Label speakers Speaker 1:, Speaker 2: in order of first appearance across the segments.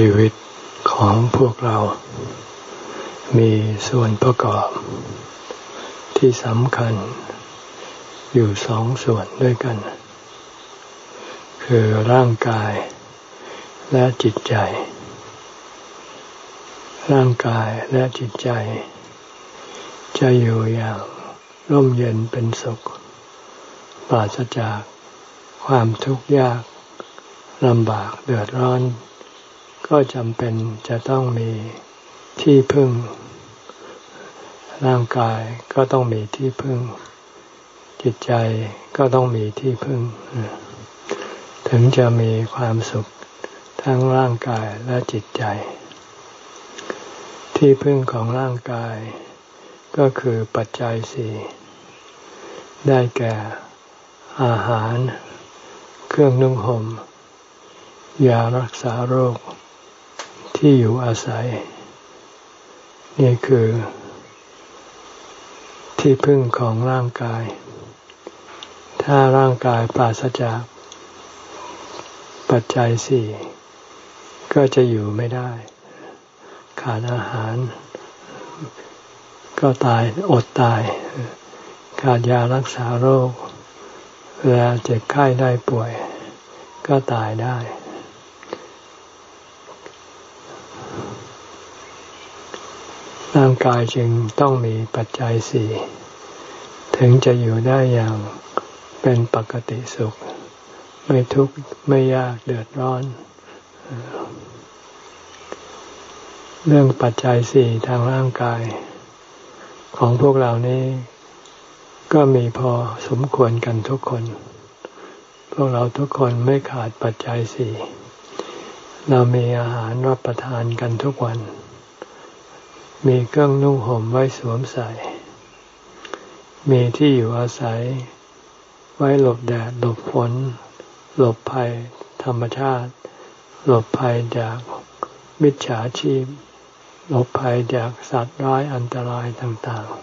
Speaker 1: ชีวิตของพวกเรา มีส่วนประกอบ ที่สำคัญ อยู่สองส่วนด้วยกัน คือร่างกายและจิตใจ ร่างกายและจิตใจ จะอยู่อย่างร่มเย็นเป็นสุข ปราศจากความทุกข์ยากลำบากเดือดร้อน ก็จำเป็นจะต้องมีที่พึ่ง ร่างกายก็ต้องมีที่พึ่ง จิตใจก็ต้องมีที่พึ่ง ถึงจะมีความสุขทั้งร่างกายและจิตใจ ที่พึ่งของร่างกาย ก็คือปัจจัยสี่ได้แก่อาหาร เครื่องนุ่งหม่มยารักษาโรค ที่อยู่อาศัย นี่คือ ที่พึ่งของร่างกาย ถ้าร่างกายปราศจากปัจจัยสี่ก็จะอยู่ไม่ได้ ขาดอาหาร ก็ตายอดตาย ขาดยารักษาโรคเวลาเจ็บไข้ได้ป่วย ก็ตายได้ ร่างกายจึงต้องมีปัจจัยสี่ถึงจะอยู่ได้อย่างเป็นปกติสุข ไม่ทุกข์ไม่ยากเดือดร้อน เรื่องปัจจัยสี่ทางร่างกาย ของพวกเรานี้ ก็มีพอสมควรกันทุกคน พวกเราทุกคนไม่ขาดปัจจัยสี่เรามีอาหารรับประทานกันทุกวัน มีเครื่องนุ่งห่มไว้สวมใส่ มีที่อยู่อาศัย ไว้หลบแดดหลบฝน หลบภัยธรรมชาติ หลบภัยจากมิจฉาชีพ หลบภัยจากสัตว์ร้ายอันตรายต่างๆ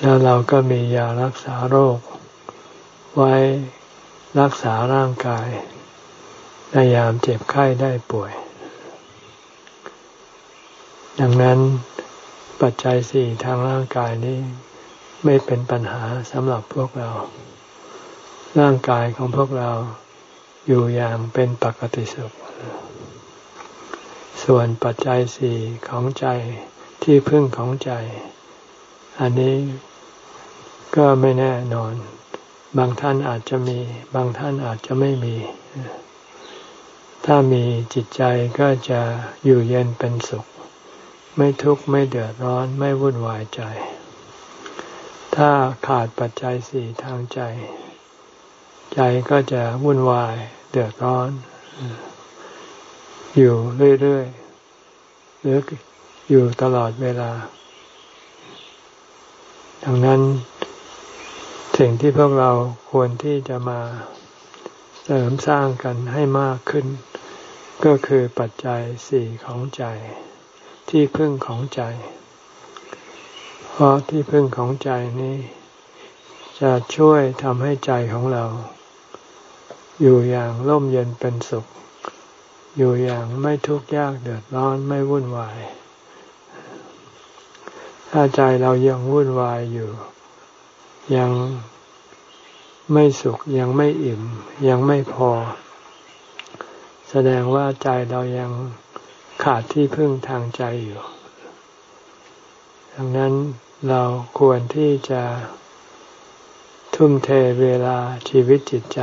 Speaker 1: แล้วเราก็มียารักษาโรค ไว้รักษาร่างกายในยามเจ็บไข้ได้ป่วย ดังนั้นปัจจัยสี่ทางร่างกายนี้ไม่เป็นปัญหาสำหรับพวกเรา ร่างกายของพวกเราอยู่อย่างเป็นปกติสุข ส่วนปัจจัยสี่ของใจที่พึ่งของใจ อันนี้ก็ไม่แน่นอน บางท่านอาจจะมี บางท่านอาจจะไม่มี ถ้ามีจิตใจก็จะอยู่เย็นเป็นสุข ไม่ทุกข์ไม่เดือดร้อนไม่วุ่นวายใจ ถ้าขาดปัจจัยสี่ทางใจ ใจก็จะวุ่นวายเดือดร้อน อยู่เรื่อยๆหรืออยู่ตลอดเวลา ดังนั้น สิ่งที่พวกเราควรที่จะมาเสริมสร้างกันให้มากขึ้น ก็คือปัจจัยสี่ของใจ ที่พึ่งของใจ เพราะที่พึ่งของใจนี้ จะช่วยทำให้ใจของเรา อยู่อย่างร่มเย็นเป็นสุข อยู่อย่างไม่ทุกข์ยากเดือดร้อนไม่วุ่นวาย ถ้าใจเรายังวุ่นวายอยู่ ยังไม่สุขยังไม่อิ่ม ยังไม่พอ แสดงว่าใจเรายัง ขาดที่พึ่งทางใจอยู่ ดังนั้นเราควรที่จะทุ่มเทเวลาชีวิตจิตใจ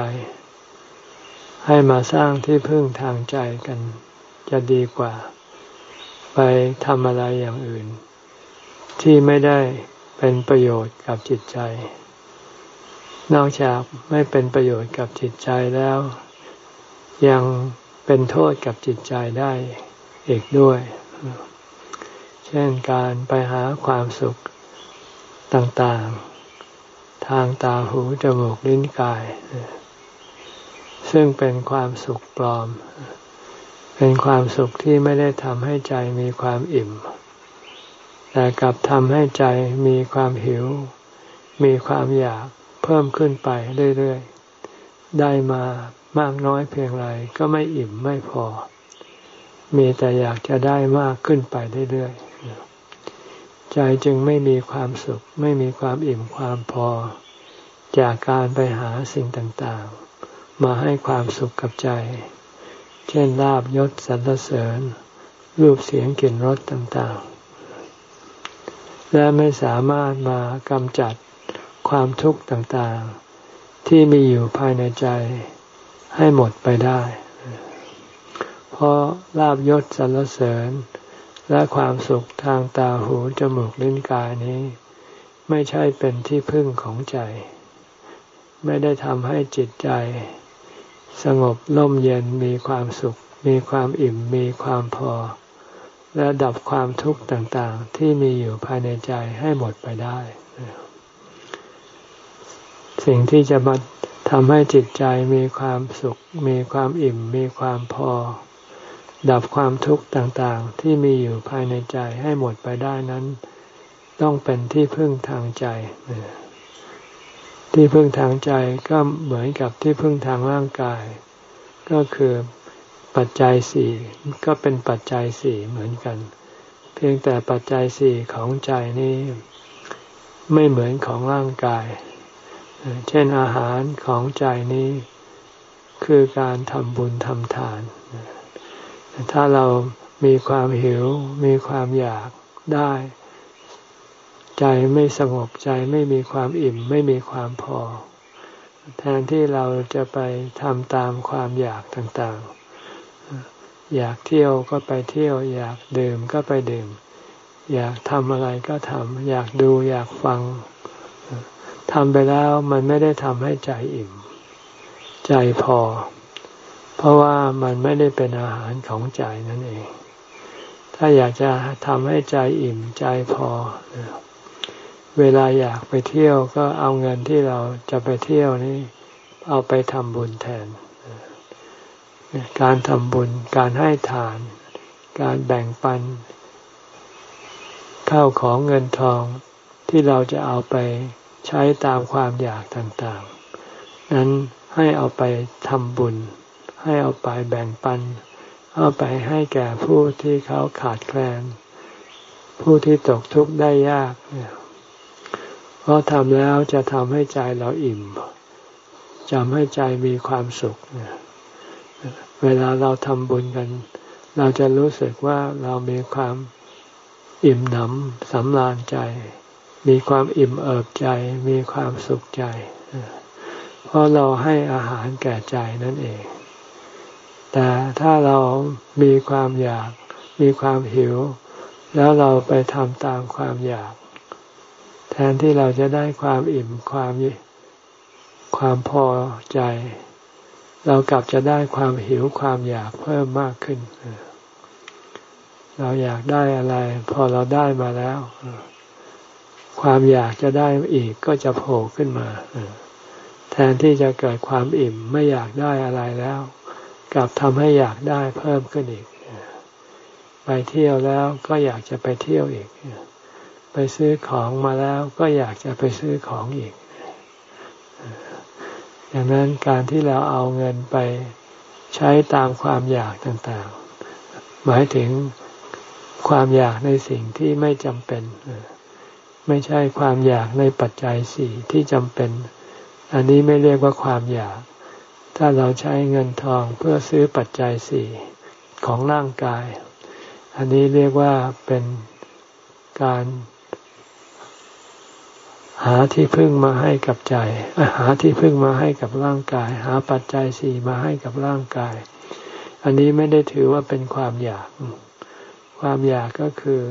Speaker 1: ให้มาสร้างที่พึ่งทางใจกันจะดีกว่า ไปทำอะไรอย่างอื่น ที่ไม่ได้เป็นประโยชน์กับจิตใจ นอกจากไม่เป็นประโยชน์กับจิตใจแล้ว ยังเป็นโทษกับจิตใจได้ อีกด้วย เช่นการไปหาความสุขต่างๆ ทางตาหูจมูกลิ้นกาย ซึ่งเป็นความสุขปลอม เป็นความสุขที่ไม่ได้ทำให้ใจมีความอิ่ม แต่กลับทำให้ใจมีความหิว มีความอยากเพิ่มขึ้นไปเรื่อยๆ ได้มามากน้อยเพียงไรก็ไม่อิ่มไม่พอ มีแต่อยากจะได้มากขึ้นไปเรื่อยๆ ใจจึงไม่มีความสุข ไม่มีความอิ่มความพอ จากการไปหาสิ่งต่างๆ มาให้ความสุขกับใจ เช่นลาบยศสรรเสริญ รูปเสียงกลิ่นรสต่างๆ และไม่สามารถมากำจัดความทุกข์ต่างๆ ที่มีอยู่ภายในใจให้หมดไปได้ เพราะลาบยศสรรเสริญ และความสุขทางตาหูจมูกลิ้นกายนี้ ไม่ใช่เป็นที่พึ่งของใจ ไม่ได้ทำให้จิตใจ สงบล่มเย็นมีความสุข มีความอิ่มมีความพอ และดับความทุกข์ต่างๆ ที่มีอยู่ภายในใจให้หมดไปได้ สิ่งที่จะมาทำให้จิตใจมีความสุข มีความอิ่ม มีความพอ ดับความทุกข์ต่างๆ ที่มีอยู่ภายในใจให้หมดไปได้นั้น ต้องเป็นที่พึ่งทางใจ ที่พึ่งทางใจก็เหมือนกับที่พึ่งทางร่างกาย ก็คือปัจจัยสี่ก็เป็นปัจจัยสี่เหมือนกัน เพียงแต่ปัจจัยสี่ของใจนี้ ไม่เหมือนของร่างกาย เช่นอาหารของใจนี้ คือการทำบุญทำทาน ถ้าเรามีความหิว มีความอยากได้ ใจไม่สงบใจไม่มีความอิ่ม ไม่มีความพอ แทนที่เราจะไปทำตามความอยากต่างๆ อยากเที่ยวก็ไปเที่ยว อยากดื่มก็ไปดื่ม อยากทำอะไรก็ทำอยากดูอยากฟังทำไปแล้วมันไม่ได้ทำให้ใจอิ่ม ใจพอ เพราะว่ามันไม่ได้เป็นอาหารของใจนั่นเอง ถ้าอยากจะทำให้ใจอิ่มใจพอ เวลาอยากไปเที่ยวก็เอาเงินที่เราจะไปเที่ยวนี่เอาไปทำบุญแทน การทำบุญ การให้ทาน การแบ่งปัน ข้าวของเงินทองที่เราจะเอาไปใช้ตามความอยากต่างๆ นั้นให้เอาไปทำบุญ ให้เอาไปแบ่งปัน เอาไปให้แก่ผู้ที่เขาขาดแคลน ผู้ที่ตกทุกข์ได้ยาก เพราะทำแล้วจะทำให้ใจเราอิ่มจำให้ใจมีความสุขเนี่ยเวลาเราทำบุญกัน เราจะรู้สึกว่าเรามีความอิ่มหนำสำราญใจ มีความอิ่มเอิบใจ มีความสุขใจ เพราะเราให้อาหารแก่ใจนั่นเอง แต่ถ้าเรามีความอยาก มีความหิว แล้วเราไปทำตามความอยาก แทนที่เราจะได้ความอิ่มความความพอใจ เรากลับจะได้ความหิวความอยากเพิ่มมากขึ้น เราอยากได้อะไร พอเราได้มาแล้ว ความอยากจะได้อีกก็จะโผล่ขึ้นมาแทนที่จะเกิดความอิ่มไม่อยากได้อะไรแล้ว กลับทำให้อยากได้เพิ่มขึ้นอีก ไปเที่ยวแล้วก็อยากจะไปเที่ยวอีก ไปซื้อของมาแล้วก็อยากจะไปซื้อของอีกดังนั้นการที่เราเอาเงินไปใช้ตามความอยากต่างๆ หมายถึงความอยากในสิ่งที่ไม่จำเป็นไม่ใช่ความอยากในปัจจัยสี่ที่จำเป็น อันนี้ไม่เรียกว่าความอยาก ถ้าเราใช้เงินทองเพื่อซื้อปัจจัยสี่ของร่างกาย อันนี้เรียกว่าเป็นการหาที่พึ่งมาให้กับใจ หาที่พึ่งมาให้กับร่างกาย หาปัจจัยสี่มาให้กับร่างกาย อันนี้ไม่ได้ถือว่าเป็นความอยาก ความอยากก็คือ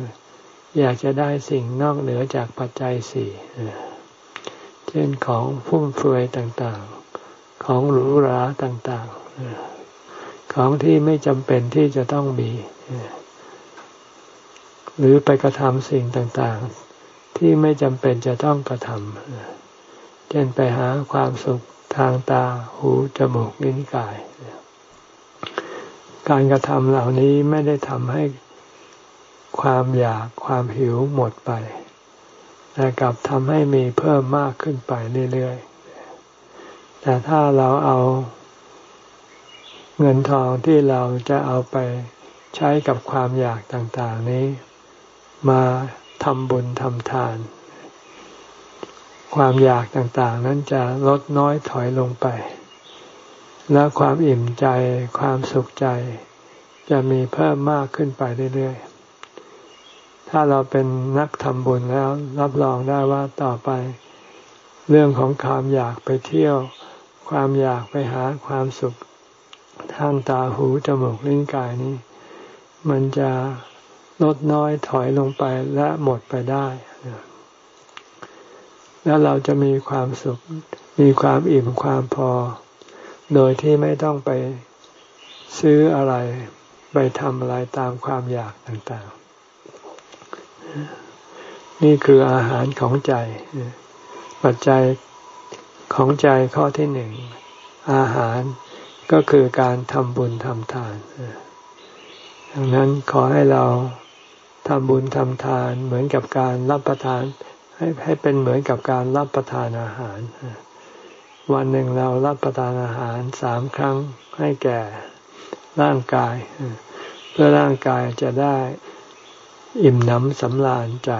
Speaker 1: อยากจะได้สิ่งนอกเหนือจากปัจจัยสี่ เช่นของฟุ่มเฟือยต่างๆ ของหรูหราต่างๆ ของที่ไม่จำเป็นที่จะต้องมี หรือไปกระทำสิ่งต่างๆ ที่ไม่จำเป็นจะต้องกระทำเช่นไปหาความสุขทางตา หู จมูก ลิ้น กาย การกระทำเหล่านี้ไม่ได้ทำให้ความอยากความหิวหมดไป แต่กลับทำให้มีเพิ่มมากขึ้นไปเรื่อยๆ แต่ถ้าเราเอาเงินทองที่เราจะเอาไปใช้กับความอยากต่างๆนี้ มาทำบุญทำทาน ความอยากต่างๆ นั้นจะลดน้อยถอยลงไป และความอิ่มใจความสุขใจ จะมีเพิ่มมากขึ้นไปเรื่อยๆ ถ้าเราเป็นนักทำบุญแล้วรับรองได้ว่าต่อไป เรื่องของความอยากไปเที่ยว ความอยากไปหาความสุขทางตาหูจมูกลิ้นกายนี้ มันจะลดน้อยถอยลงไปและหมดไปได้ แล้วเราจะมีความสุข มีความอิ่มความพอ โดยที่ไม่ต้องไปซื้ออะไร ไปทำอะไรตามความอยากต่างๆ นี่คืออาหารของใจ ปัจจัย ของใจข้อที่หนึ่งอาหารก็คือการทำบุญทำทาน ดังนั้นขอให้เราทำบุญทำทานเหมือนกับการรับประทาน ให้ให้เป็นเหมือนกับการรับประทานอาหาร วันหนึ่งเรารับประทานอาหารสามครั้งให้แก่ร่างกาย เพื่อร่างกายจะได้อิ่มหนำสำราญใจ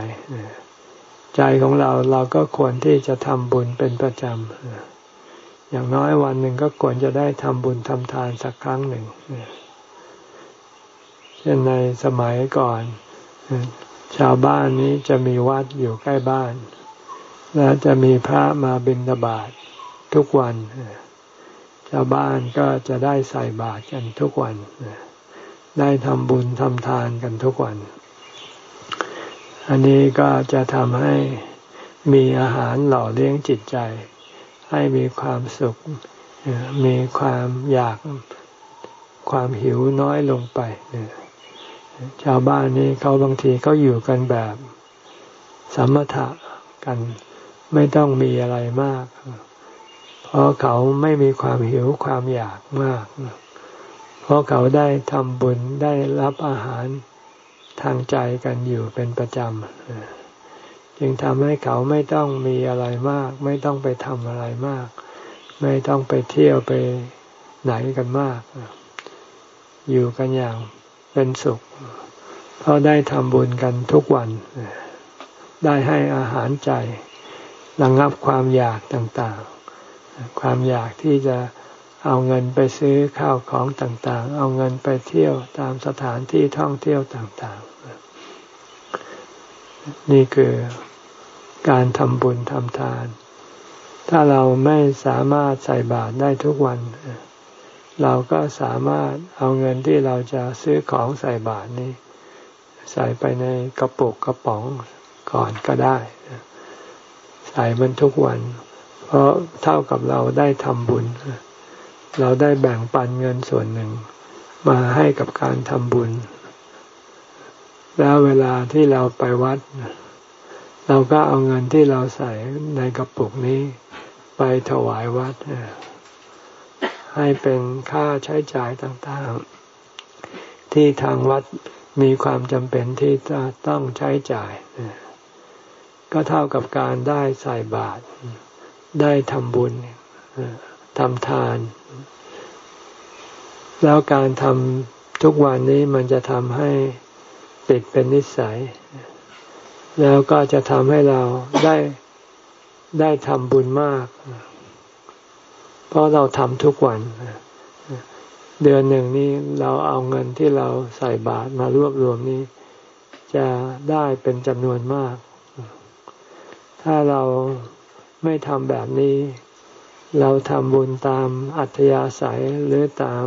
Speaker 1: ใจของเราเราก็ควรที่จะทำบุญเป็นประจำ อย่างน้อยวันหนึ่งก็ควรจะได้ทำบุญทำทานสักครั้งหนึ่ง เช่นในสมัยก่อน ชาวบ้านนี้จะมีวัดอยู่ใกล้บ้าน และจะมีพระมาบิณฑบาตททุกวัน ชาวบ้านก็จะได้ใส่บาตรกันทุกวัน ได้ทำบุญทำทานกันทุกวัน อันนี้ก็จะทำให้มีอาหารหล่อเลี้ยงจิตใจ ให้มีความสุข มีความอยากความหิวน้อยลงไปชาวบ้านนี้เขาบางทีเขาอยู่กันแบบสมถะกันไม่ต้องมีอะไรมาก เพราะเขาไม่มีความหิวความอยากมาก เพราะเขาได้ทำบุญได้รับอาหาร ทางใจกันอยู่เป็นประจำจึงทำให้เขาไม่ต้องมีอะไรมาก ไม่ต้องไปทำอะไรมาก ไม่ต้องไปเที่ยวไปไหนกันมาก อยู่กันอย่างเป็นสุข เพราะได้ทำบุญกันทุกวัน ได้ให้อาหารใจระงงับความอยากต่างๆ ความอยากที่จะ เอาเงินไปซื้อข้าวของต่างๆ เอาเงินไปเที่ยวตามสถานที่ท่องเที่ยวต่างๆ นี่คือการทำบุญทำทาน ถ้าเราไม่สามารถใส่บาตรได้ทุกวัน เราก็สามารถเอาเงินที่เราจะซื้อของใส่บาตรนี้ ใส่ไปในกระปุกกระป๋องก่อนก็ได้ ใส่มันทุกวัน เพราะเท่ากับเราได้ทำบุญเเราได้แบ่งปันเงินส่วนหนึ่ง มาให้กับการทำบุญ แล้วเวลาที่เราไปวัด เราก็เอาเงินที่เราใส่ในกระปุกนี้ ไปถวายวัด ให้เป็นค่าใช้จ่ายต่างๆ ที่ทางวัดมีความจำเป็นที่จะต้องใช้จ่าย ก็เท่ากับการได้ใส่บาตรได้ทำบุญทำทาน แล้วการทำทุกวันนี้มันจะทำให้ติดเป็นนิสัย แล้วก็จะทำให้เราได้ได้ทำบุญมาก เพราะเราทำทุกวันเดือนหนึ่งนี้เราเอาเงินที่เราใส่บาตรมารวบรวมนี้ จะได้เป็นจำนวนมาก ถ้าเราไม่ทำแบบนี้ เราทำบุญตามอัธยาศัยหรือตาม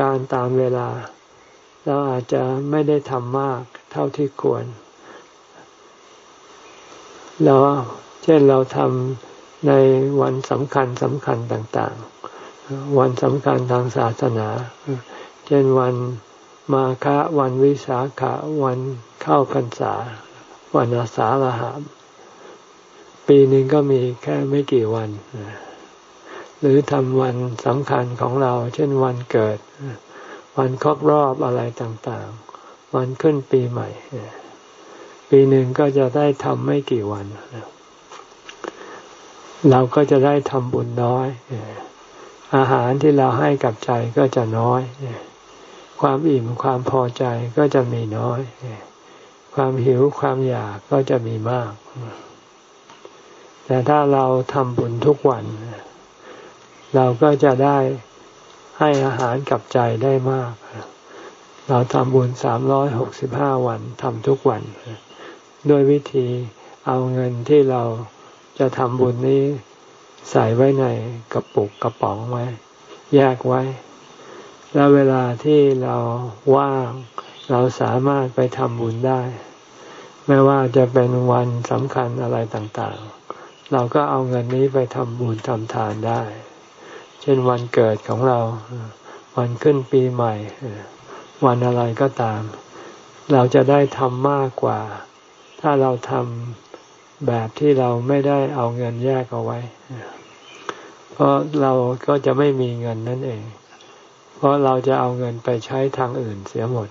Speaker 1: การตามเวลา เราอาจจะไม่ได้ทำมากเท่าที่ควร เราเช่นเราทำในวันสำคัญสำคัญต่างๆ วันสำคัญทางศาสนา เช่นวันมาฆะวันวิสาขะวันเข้าพรรษา วันอาสาฬหาปีหนึ่งก็มีแค่ไม่กี่วัน หรือทำวันสำคัญของเรา เช่นวันเกิด วันครบรอบอะไรต่างๆ วันขึ้นปีใหม่ ปีหนึ่งก็จะได้ทำไม่กี่วัน เราก็จะได้ทำบุญน้อย อาหารที่เราให้กับใจก็จะน้อย ความอิ่มความพอใจก็จะมีน้อย ความหิวความอยากก็จะมีมาก แต่ถ้าเราทำบุญทุกวัน เราก็จะได้ให้อาหารกับใจได้มาก เราทำบุญสามร้อยหกสิบห้าวันทำทุกวัน ด้วยวิธีเอาเงินที่เราจะทำบุญนี้ใส่ไว้ในกระปุกกระป๋องไว้ แยกไว้ แล้วเวลาที่เราว่าง เราสามารถไปทำบุญได้ ไม่ว่าจะเป็นวันสำคัญอะไรต่างๆ เราก็เอาเงินนี้ไปทำบุญทำทานได้ เช่นวันเกิดของเรา วันขึ้นปีใหม่ วันอะไรก็ตาม เราจะได้ทำมากกว่า ถ้าเราทำแบบที่เราไม่ได้เอาเงินแยกเอาไว้ เพราะเราก็จะไม่มีเงินนั่นเอง เพราะเราจะเอาเงินไปใช้ทางอื่นเสียหมด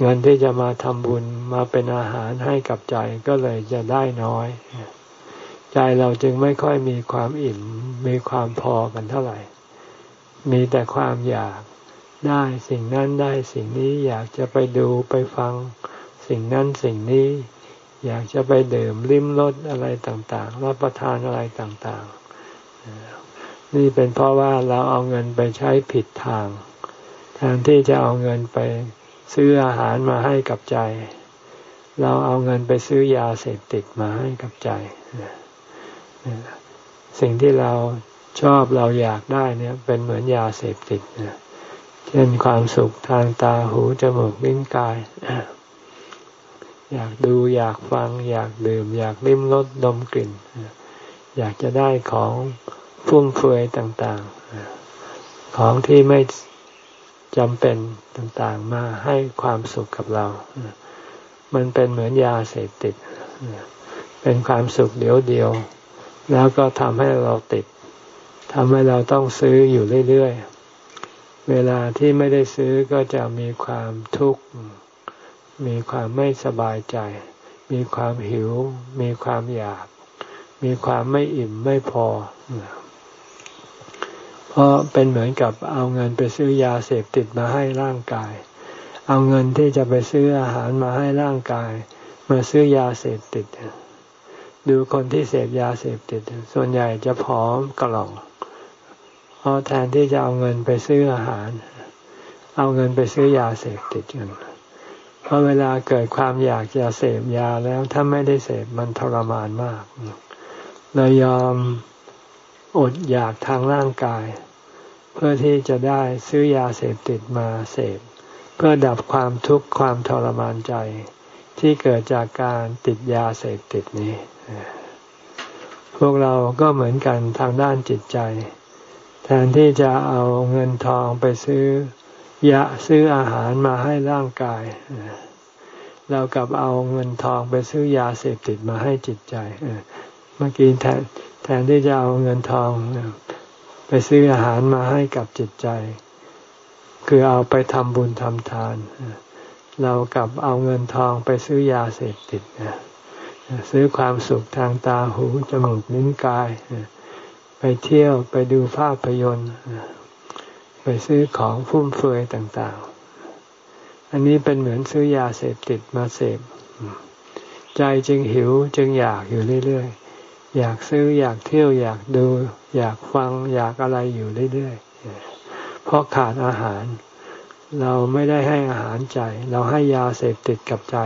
Speaker 1: เงินที่จะมาทำบุญมาเป็นอาหารให้กับใจก็เลยจะได้น้อย ใจเราจึงไม่ค่อยมีความอิ่ม มีความพอกันเท่าไหร่ มีแต่ความอยากได้สิ่งนั้นได้สิ่งนี้อยากจะไปดูไปฟัง สิ่งนั้นสิ่งนี้ อยากจะไปดื่มลิ้มรสอะไรต่างๆ รับประทานอะไรต่างๆ นี่เป็นเพราะว่าเราเอาเงินไปใช้ผิดทางแทนที่จะเอาเงินไปซื้ออาหารมาให้กับใจ เราเอาเงินไปซื้อยาเสพติดมาให้กับใจ สิ่งที่เราชอบเราอยากได้เนี่ยเป็นเหมือนยาเสพติดเช่นความสุขทางตาหูจมูกลิ้นกาย อยากดูอยากฟัง อยากดื่ม อยากลิ้มรสดมกลิ่น อยากจะได้ของฟุ่มเฟือยต่างๆ ของที่ไม่จำเป็นต่างๆ มาให้ความสุขกับเรา มันเป็นเหมือนยาเสพติด เป็นความสุขเดียวเดียว แล้วก็ทำให้เราติดทำให้เราต้องซื้ออยู่เรื่อยๆ เวลาที่ไม่ได้ซื้อก็จะมีความทุกข์ มีความไม่สบายใจ มีความหิว มีความอยาก มีความไม่อิ่มไม่พอ เพราะเป็นเหมือนกับเอาเงินไปซื้อยาเสพติดมาให้ร่างกาย เอาเงินที่จะไปซื้ออาหารมาให้ร่างกาย มาซื้อยาเสพติด ดูคนที่เสพยาเสพติด ส่วนใหญ่จะผอมกระหล่องเพราะแทนที่จะเอาเงินไปซื้ออาหาร เอาเงินไปซื้อยาเสพติดกันเพราะเวลาเกิดความอยากจะเสพยาแล้วถ้าไม่ได้เสพมันทรมานมากเลยยอมอดอยากทางร่างกาย เพื่อที่จะได้ซื้อยาเสพติดมาเสพ เพื่อดับความทุกข์ความทรมานใจ ที่เกิดจากการติดยาเสพติดนี้ พวกเราก็เหมือนกันทางด้านจิตใจ แทนที่จะเอาเงินทองไปซื้อยาซื้ออาหารมาให้ร่างกาย เรากลับเอาเงินทองไปซื้อยาเสพติดมาให้จิตใจเมื่อกี้แทนแทนที่จะเอาเงินทองไปซื้ออาหารมาให้กับจิตใจ คือเอาไปทำบุญทำทาน เรากลับเอาเงินทองไปซื้อยาเสพติด ซื้อความสุขทางตาหูจมูกลิ้นกาย ไปเที่ยวไปดูภาพยนตร์ไปซื้อของฟุ่มเฟือยต่างๆ อันนี้เป็นเหมือนซื้อยาเสพติดมาเสพ ใจจึงหิวจึงอยากอยู่เรื่อยๆ อยากซื้ออยากเที่ยวอยากดู อยากฟังอยากอะไรอยู่เรื่อยๆ เพราะขาดอาหาร เราไม่ได้ให้อาหารใจ เราให้ยาเสพติดกับใจ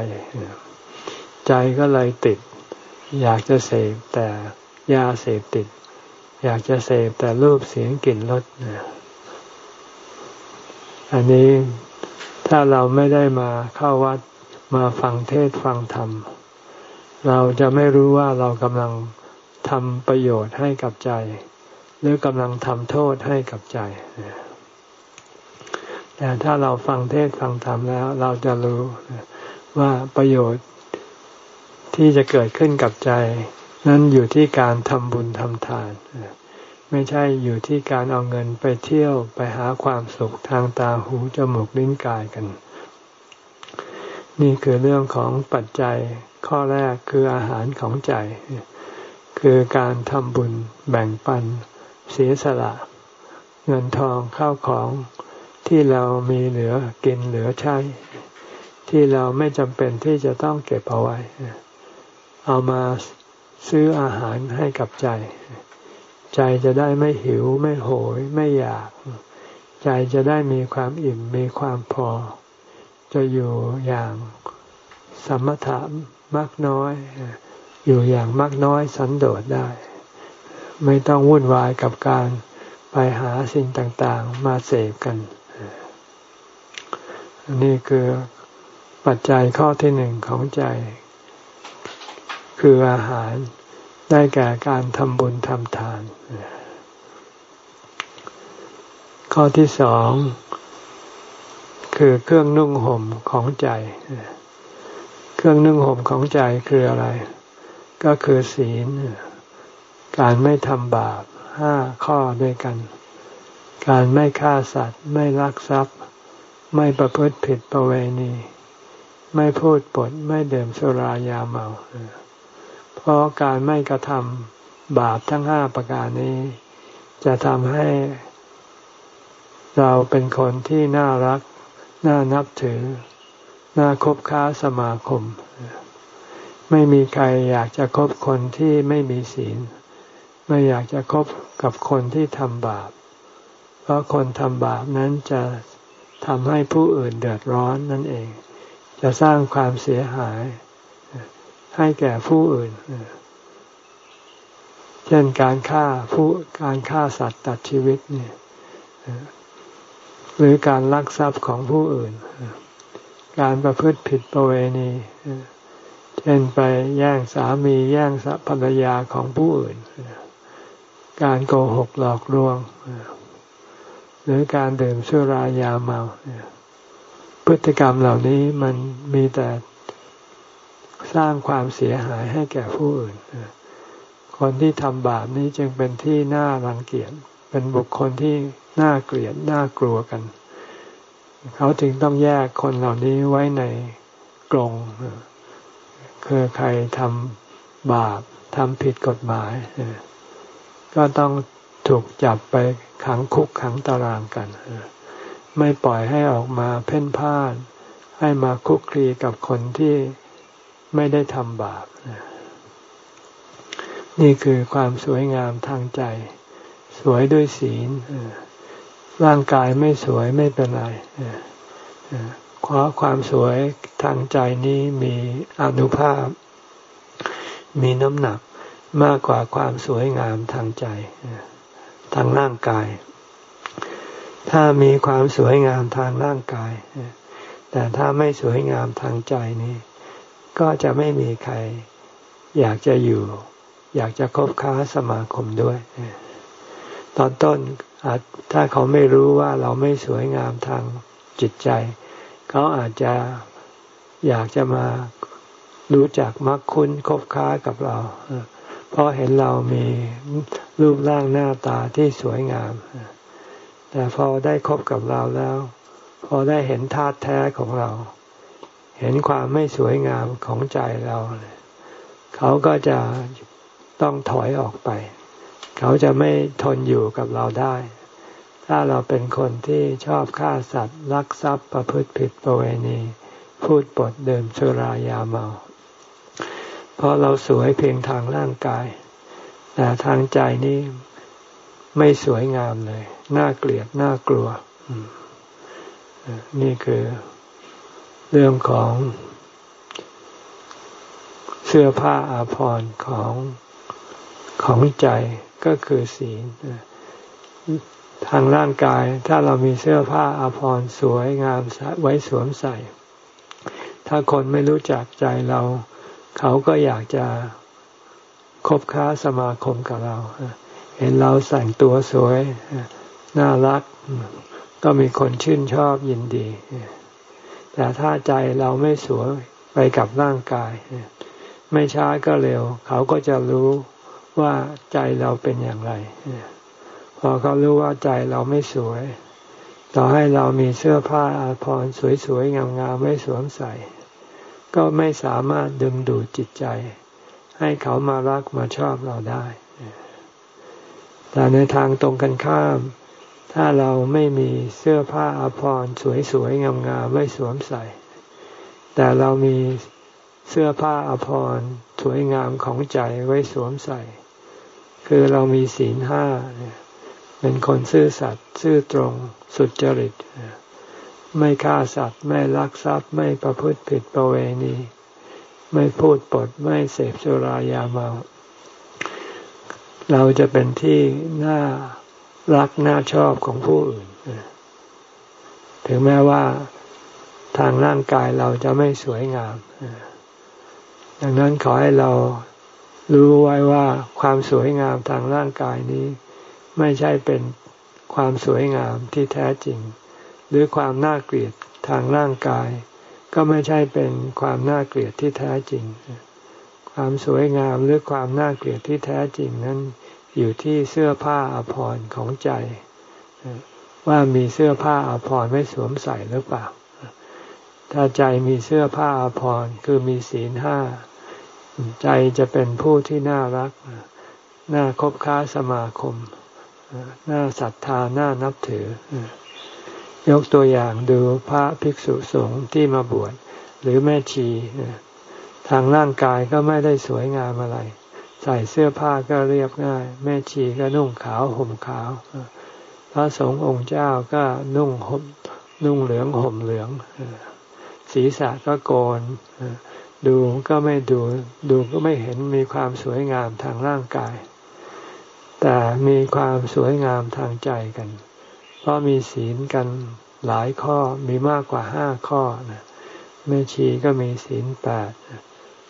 Speaker 1: ใจก็เลยติด อยากจะเสพแต่ยาเสพติด อยากจะเสพแต่รูปเสียงกลิ่นรสอันนี้ถ้าเราไม่ได้มาเข้าวัดมาฟังเทศฟังธรรม เราจะไม่รู้ว่าเรากำลังทำประโยชน์ให้กับใจ หรือกำลังทำโทษให้กับใจ แต่ถ้าเราฟังเทศฟังธรรมแล้ว เราจะรู้ว่าประโยชน์ ที่จะเกิดขึ้นกับใจ นั้นอยู่ที่การทำบุญทำทาน ไม่ใช่อยู่ที่การเอาเงินไปเที่ยวไปหาความสุขทางตาหูจมูกลิ้นกายกัน นี่คือเรื่องของปัจจัยข้อแรกคืออาหารของใจ คือการทำบุญแบ่งปัน เสียสละ เงินทองข้าวของที่เรามีเหลือกินเหลือใช้ ที่เราไม่จำเป็นที่จะต้องเก็บเอาไว้ เอามาซื้ออาหารให้กับใจ ใจจะได้ไม่หิวไม่โหย ไม่อยาก ใจจะได้มีความอิ่มมีความพอ จะอยู่อย่างสมถะมากน้อย อยู่อย่างมากน้อยสันโดษได้ ไม่ต้องวุ่นวายกับการไปหาสิ่งต่างๆ มาเสพกันนี่คือปัจจัยข้อที่หนึ่งของใจ คืออาหารได้แก่การทำบุญทำทาน ข้อที่สอง คือเครื่องนุ่งห่มของใจ เครื่องนุ่งห่มของใจคืออะไร ก็คือศีล การไม่ทำบาปห้าข้อด้วยกัน การไม่ฆ่าสัตว์ ไม่ลักทรัพย์ ไม่ประพฤติผิดประเวณี ไม่พูดปด ไม่เดิมสุรายาเมาเพราะการไม่กระทำบาปทั้งห้าประการนี้ จะทำให้ เราเป็นคนที่น่ารัก น่านับถือ น่าคบค้าสมาคม ไม่มีใครอยากจะคบคนที่ไม่มีศีล ไม่อยากจะคบกับคนที่ทำบาป เพราะคนทำบาปนั้นจะทำให้ผู้อื่นเดือดร้อนนั่นเอง จะสร้างความเสียหาย ให้แก่ผู้อื่น เช่นการฆ่าผู้การฆ่าสัตว์ตัดชีวิตเนี่ยหรือการลักทรัพย์ของผู้อื่น การประพฤติผิดประเวณี เช่นไปแย่งสามีแย่งภรรยาของผู้อื่น การโกหกหลอกลวง หรือการดื่มสุรายาเมา พฤติกรรมเหล่านี้มันมีแต่ สร้างความเสียหายให้แก่ผู้อื่น คนที่ทำบาปนี้จึงเป็นที่น่ารังเกียจ เป็นบุคคลที่น่าเกลียด น่ากลัวกัน เขาถึงต้องแยกคนเหล่านี้ไว้ในกรงคือใครทำบาปทำผิดกฎหมาย ก็ต้องถูกจับไปขังคุกขังตารางกัน ไม่ปล่อยให้ออกมาเพ่นพ่าน ให้มาคุกคีกับคนที่ ไม่ได้ทำบาป นี่คือความสวยงามทางใจ สวยด้วยศีลร่างกายไม่สวยไม่เป็นไรเพราะความสวยทางใจนี้มีอนุภาพ มีน้ำหนักมากกว่าความสวยงามทางใจ ทางร่างกาย ถ้ามีความสวยงามทางร่างกาย แต่ถ้าไม่สวยงามทางใจนี้ ก็จะไม่มีใคร อยากจะอยู่ อยากจะคบค้าสมาคมด้วย ตอนต้นถ้าเขาไม่รู้ว่าเราไม่สวยงามทางจิตใจ เขาอาจจะอยากจะมารู้จักมักคุ้นคบค้ากับเราเพราะเห็นเรามีรูปร่างหน้าตาที่สวยงาม แต่พอได้คบกับเราแล้ว พอได้เห็นธาตุแท้ของเรา เห็นความไม่สวยงามของใจเราเขาก็จะต้องถอยออกไป เขาจะไม่ทนอยู่กับเราได้ ถ้าเราเป็นคนที่ชอบฆ่าสัตว์ลักทรัพย์ประพฤติผิดประเวณี พูดปดเดิมสุรายาเมา เพราะเราสวยเพียงทางร่างกาย แต่ทางใจนี้ไม่สวยงามเลย น่าเกลียด น่ากลัว นี่คือ เรื่องของเสื้อผ้าอาภรณ์ของของใจก็คือศีลทางร่างกายถ้าเรามีเสื้อผ้าอาภรณ์สวยงามไว้สวมใส่ ถ้าคนไม่รู้จักใจเรา เขาก็อยากจะคบค้าสมาคมกับเรา เห็นเราแต่งตัวสวย น่ารัก ก็มีคนชื่นชอบยินดี แต่ถ้าใจเราไม่สวยไปกับร่างกาย ไม่ช้าก็เร็ว เขาก็จะรู้ว่าใจเราเป็นอย่างไร พอเขารู้ว่าใจเราไม่สวย ต่อให้เรามีเสื้อผ้าอาภรณ์สวยๆงามๆไม่สวมใส่ ก็ไม่สามารถดึงดูดจิตใจ ให้เขามารักมาชอบเราได้ แต่ในทางตรงกันข้าม ถ้าเราไม่มีเสื้อผ้าอภรรสวยๆงามๆไว้สวมใส่ แต่เรามีเสื้อผ้าอภรรสวยงามของใจไว้สวมใส่ คือเรามีศีลห้าเป็นคนซื่อสัตย์ซื่อตรงสุจริต ไม่ฆ่าสัตว์ ไม่ลักทรัพย์ ไม่ประพฤติผิดประเวณี ไม่พูดปด ไม่เสพสุรายาเมา เราจะเป็นที่น่า รักน่าชอบของผู้อื่น ถึงแม้ว่าทางร่างกายเราจะไม่สวยงาม ดังนั้นขอให้เรารู้ไว้ว่าความสวยงามทางร่างกายนี้ ไม่ใช่เป็นความสวยงามที่แท้จริง หรือความน่าเกลียดทางร่างกาย ก็ไม่ใช่เป็นความน่าเกลียดที่แท้จริง ความสวยงามหรือความน่าเกลียดที่แท้จริงนั้น อยู่ที่เสื้อผ้าอภรรของใจ ว่ามีเสื้อผ้าอภรรไม่สวมใส่หรือเปล่า ถ้าใจมีเสื้อผ้าอภรรคือมีศีลห้าใจจะเป็นผู้ที่น่ารัก น่าคบค้าสมาคม น่าศรัทธา น่านับถือ ยกตัวอย่างดูพระภิกษุสงฆ์ที่มาบวชหรือแม่ชี ทางร่างกายก็ไม่ได้สวยงามอะไร ใส่เสื้อผ้าก็เรียบง่าย แม่ชีก็นุ่งขาวห่มขาว พระสงฆ์องค์เจ้าก็นุ่งห่มนุ่งเหลืองห่มเหลืองศีรษะก็โกนดูก็ไม่ดู ดูก็ไม่เห็นมีความสวยงามทางร่างกาย แต่มีความสวยงามทางใจกัน เพราะมีศีลกันหลายข้อมีมากกว่าห้าข้อนะแม่ชีก็มีศีลแปด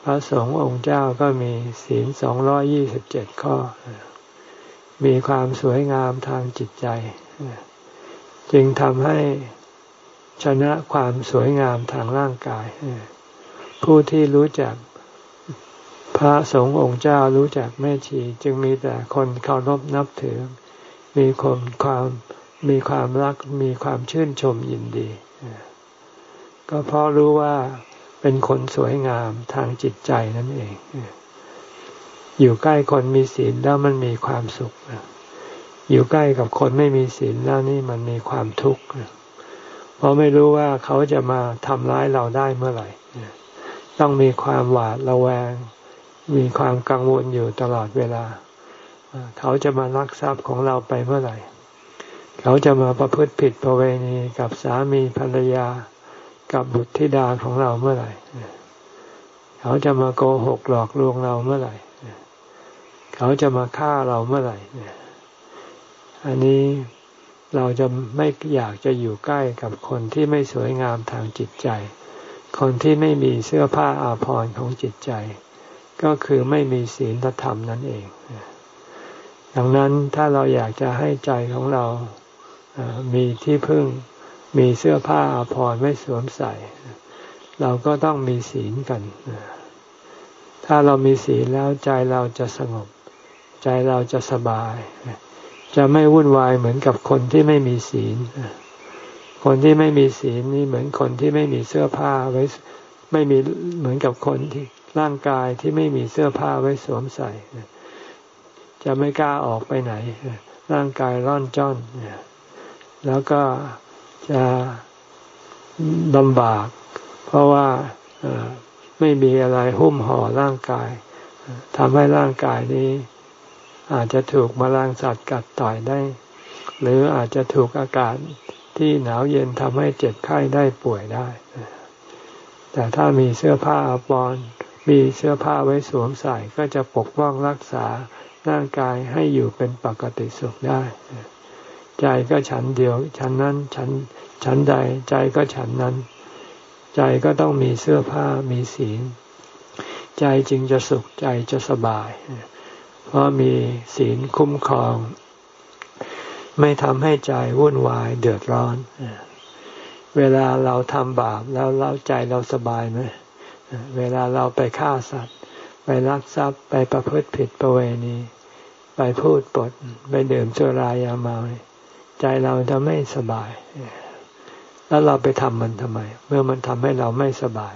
Speaker 1: พระสงฆ์องค์เจ้าก็มีศีลสองร้อยี่สิบเจ็ดข้อ มีความสวยงามทางจิตใจ จึงทำให้ชนะความสวยงามทางร่างกาย ผู้ที่รู้จักพระสงฆ์องค์เจ้ารู้จักแม่ชีจึงมีแต่คนเคารพนับถือ มีคนความมีความรักมีความชื่นชมยินดี ก็เพราะรู้ว่า เป็นคนสวยงามทางจิตใจนั่นเอง อยู่ใกล้คนมีศีลแล้วมันมีความสุข อยู่ใกล้กับคนไม่มีศีลแล้วนี่มันมีความทุกข์เพราะไม่รู้ว่าเขาจะมาทำร้ายเราได้เมื่อไหร่ต้องมีความหวาดระแวง มีความกังวลอยู่ตลอดเวลา เขาจะมาลักทรัพย์ของเราไปเมื่อไหร่ เขาจะมาประพฤติผิดประเวณีกับสามีภรรยา กับบุตรธิดาของเราเมื่อไหร่เขาจะมาโกหกหลอกลวงเราเมื่อไหร่เขาจะมาฆ่าเราเมื่อไหร่อันนี้เราจะไม่อยากจะอยู่ใกล้กับคนที่ไม่สวยงามทางจิตใจ คนที่ไม่มีเสื้อผ้าอาภรณ์ของจิตใจ ก็คือไม่มีศีลธรรมนั่นเองดังนั้นถ้าเราอยากจะให้ใจของเรามีที่พึ่ง มีเสื้อผ้าอาภรณ์ไม่สวมใส่ เราก็ต้องมีศีลกัน ถ้าเรามีศีลแล้วใจเราจะสงบ ใจเราจะสบาย จะไม่วุ่นวายเหมือนกับคนที่ไม่มีศีล คนที่ไม่มีศีลนี่เหมือนคนที่ไม่มีเสื้อผ้าไว้ไม่มีเหมือนกับคนที่ร่างกายที่ไม่มีเสื้อผ้าไว้สวมใส่ จะไม่กล้าออกไปไหน ร่างกายร่อนจ้อนแล้วก็ จะลำบาก เพราะว่าไม่มีอะไรหุ้มห่อร่างกายทำให้ร่างกายนี้ อาจจะถูกมแมลงสัตว์กัดต่อยได้ หรืออาจจะถูกอากาศที่หนาวเย็นทำให้เจ็บไข้ได้ป่วยได้ แต่ถ้ามีเสื้อผ้าอภรมีเสื้อผ้าไว้สวมใส่ก็จะปกป้องรักษาร่างกายให้อยู่เป็นปกติสุขได้ ใจก็ฉันเดียว ฉันนั้นฉันฉันใด ใจก็ฉันนั้น ใจก็ต้องมีเสื้อผ้ามีศีลใจจึงจะสุขใจจะสบาย เพราะมีศีลคุ้มครอง ไม่ทำให้ใจวุ่นวายเดือดร้อน เวลาเราทำบาปแล้วเราใจเราสบายไหมเวลาเราไปฆ่าสัตว์ ไปลักทรัพย์ไปประพฤติผิดประเวณี ไปพูดปด ไปดื่มสุรายาเมา ใจเราจะไม่สบาย แล้วเราไปทำมันทำไม เมื่อมันทำให้เราไม่สบาย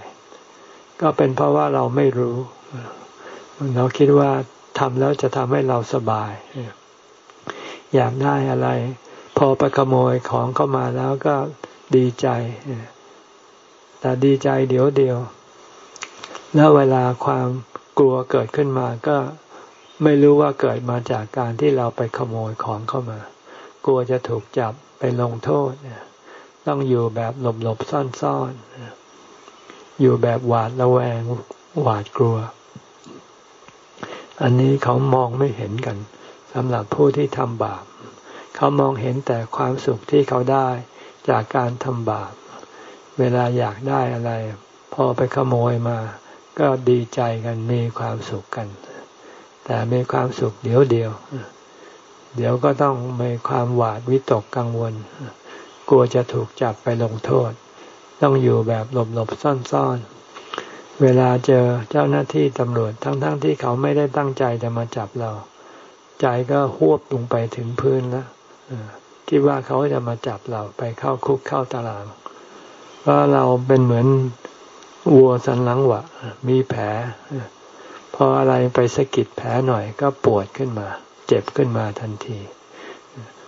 Speaker 1: ก็เป็นเพราะว่าเราไม่รู้ เราคิดว่าทำแล้วจะทำให้เราสบาย อยากได้อะไร พอไปขโมยของเข้ามาแล้วก็ดีใจ แต่ดีใจเดี๋ยวเดียว แล้วเวลาความกลัวเกิดขึ้นมาก็ไม่รู้ว่าเกิดมาจากการที่เราไปขโมยของเข้ามา กลัวจะถูกจับไปลงโทษ ต้องอยู่แบบหลบหลบซ่อนซ่อนอยู่แบบหวาดระแวงหวาดกลัว อันนี้เขามองไม่เห็นกันสำหรับผู้ที่ทำบาป เขามองเห็นแต่ความสุขที่เขาได้จากการทำบาป เวลาอยากได้อะไร พอไปขโมยมา ก็ดีใจกันมีความสุขกัน แต่มีความสุขเดียวเดียว เดี๋ยวก็ต้องมีความหวาดวิตกกังวล กลัวจะถูกจับไปลงโทษ ต้องอยู่แบบหลบหลบซ่อนๆ เวลาเจอเจ้าหน้าที่ตำรวจทั้งๆทที่เขาไม่ได้ตั้งใจจะมาจับเรา ใจก็หวบลงไปถึงพื้นแล้วคิดว่าเขาจะมาจับเราไปเข้าคุกเข้าตารางเพราะเราเป็นเหมือนวัวสันหลังหวะ มีแผลพออะไรไปสะกิดแผลหน่อยก็ปวดขึ้นมา เจ็บขึ้นมาทันที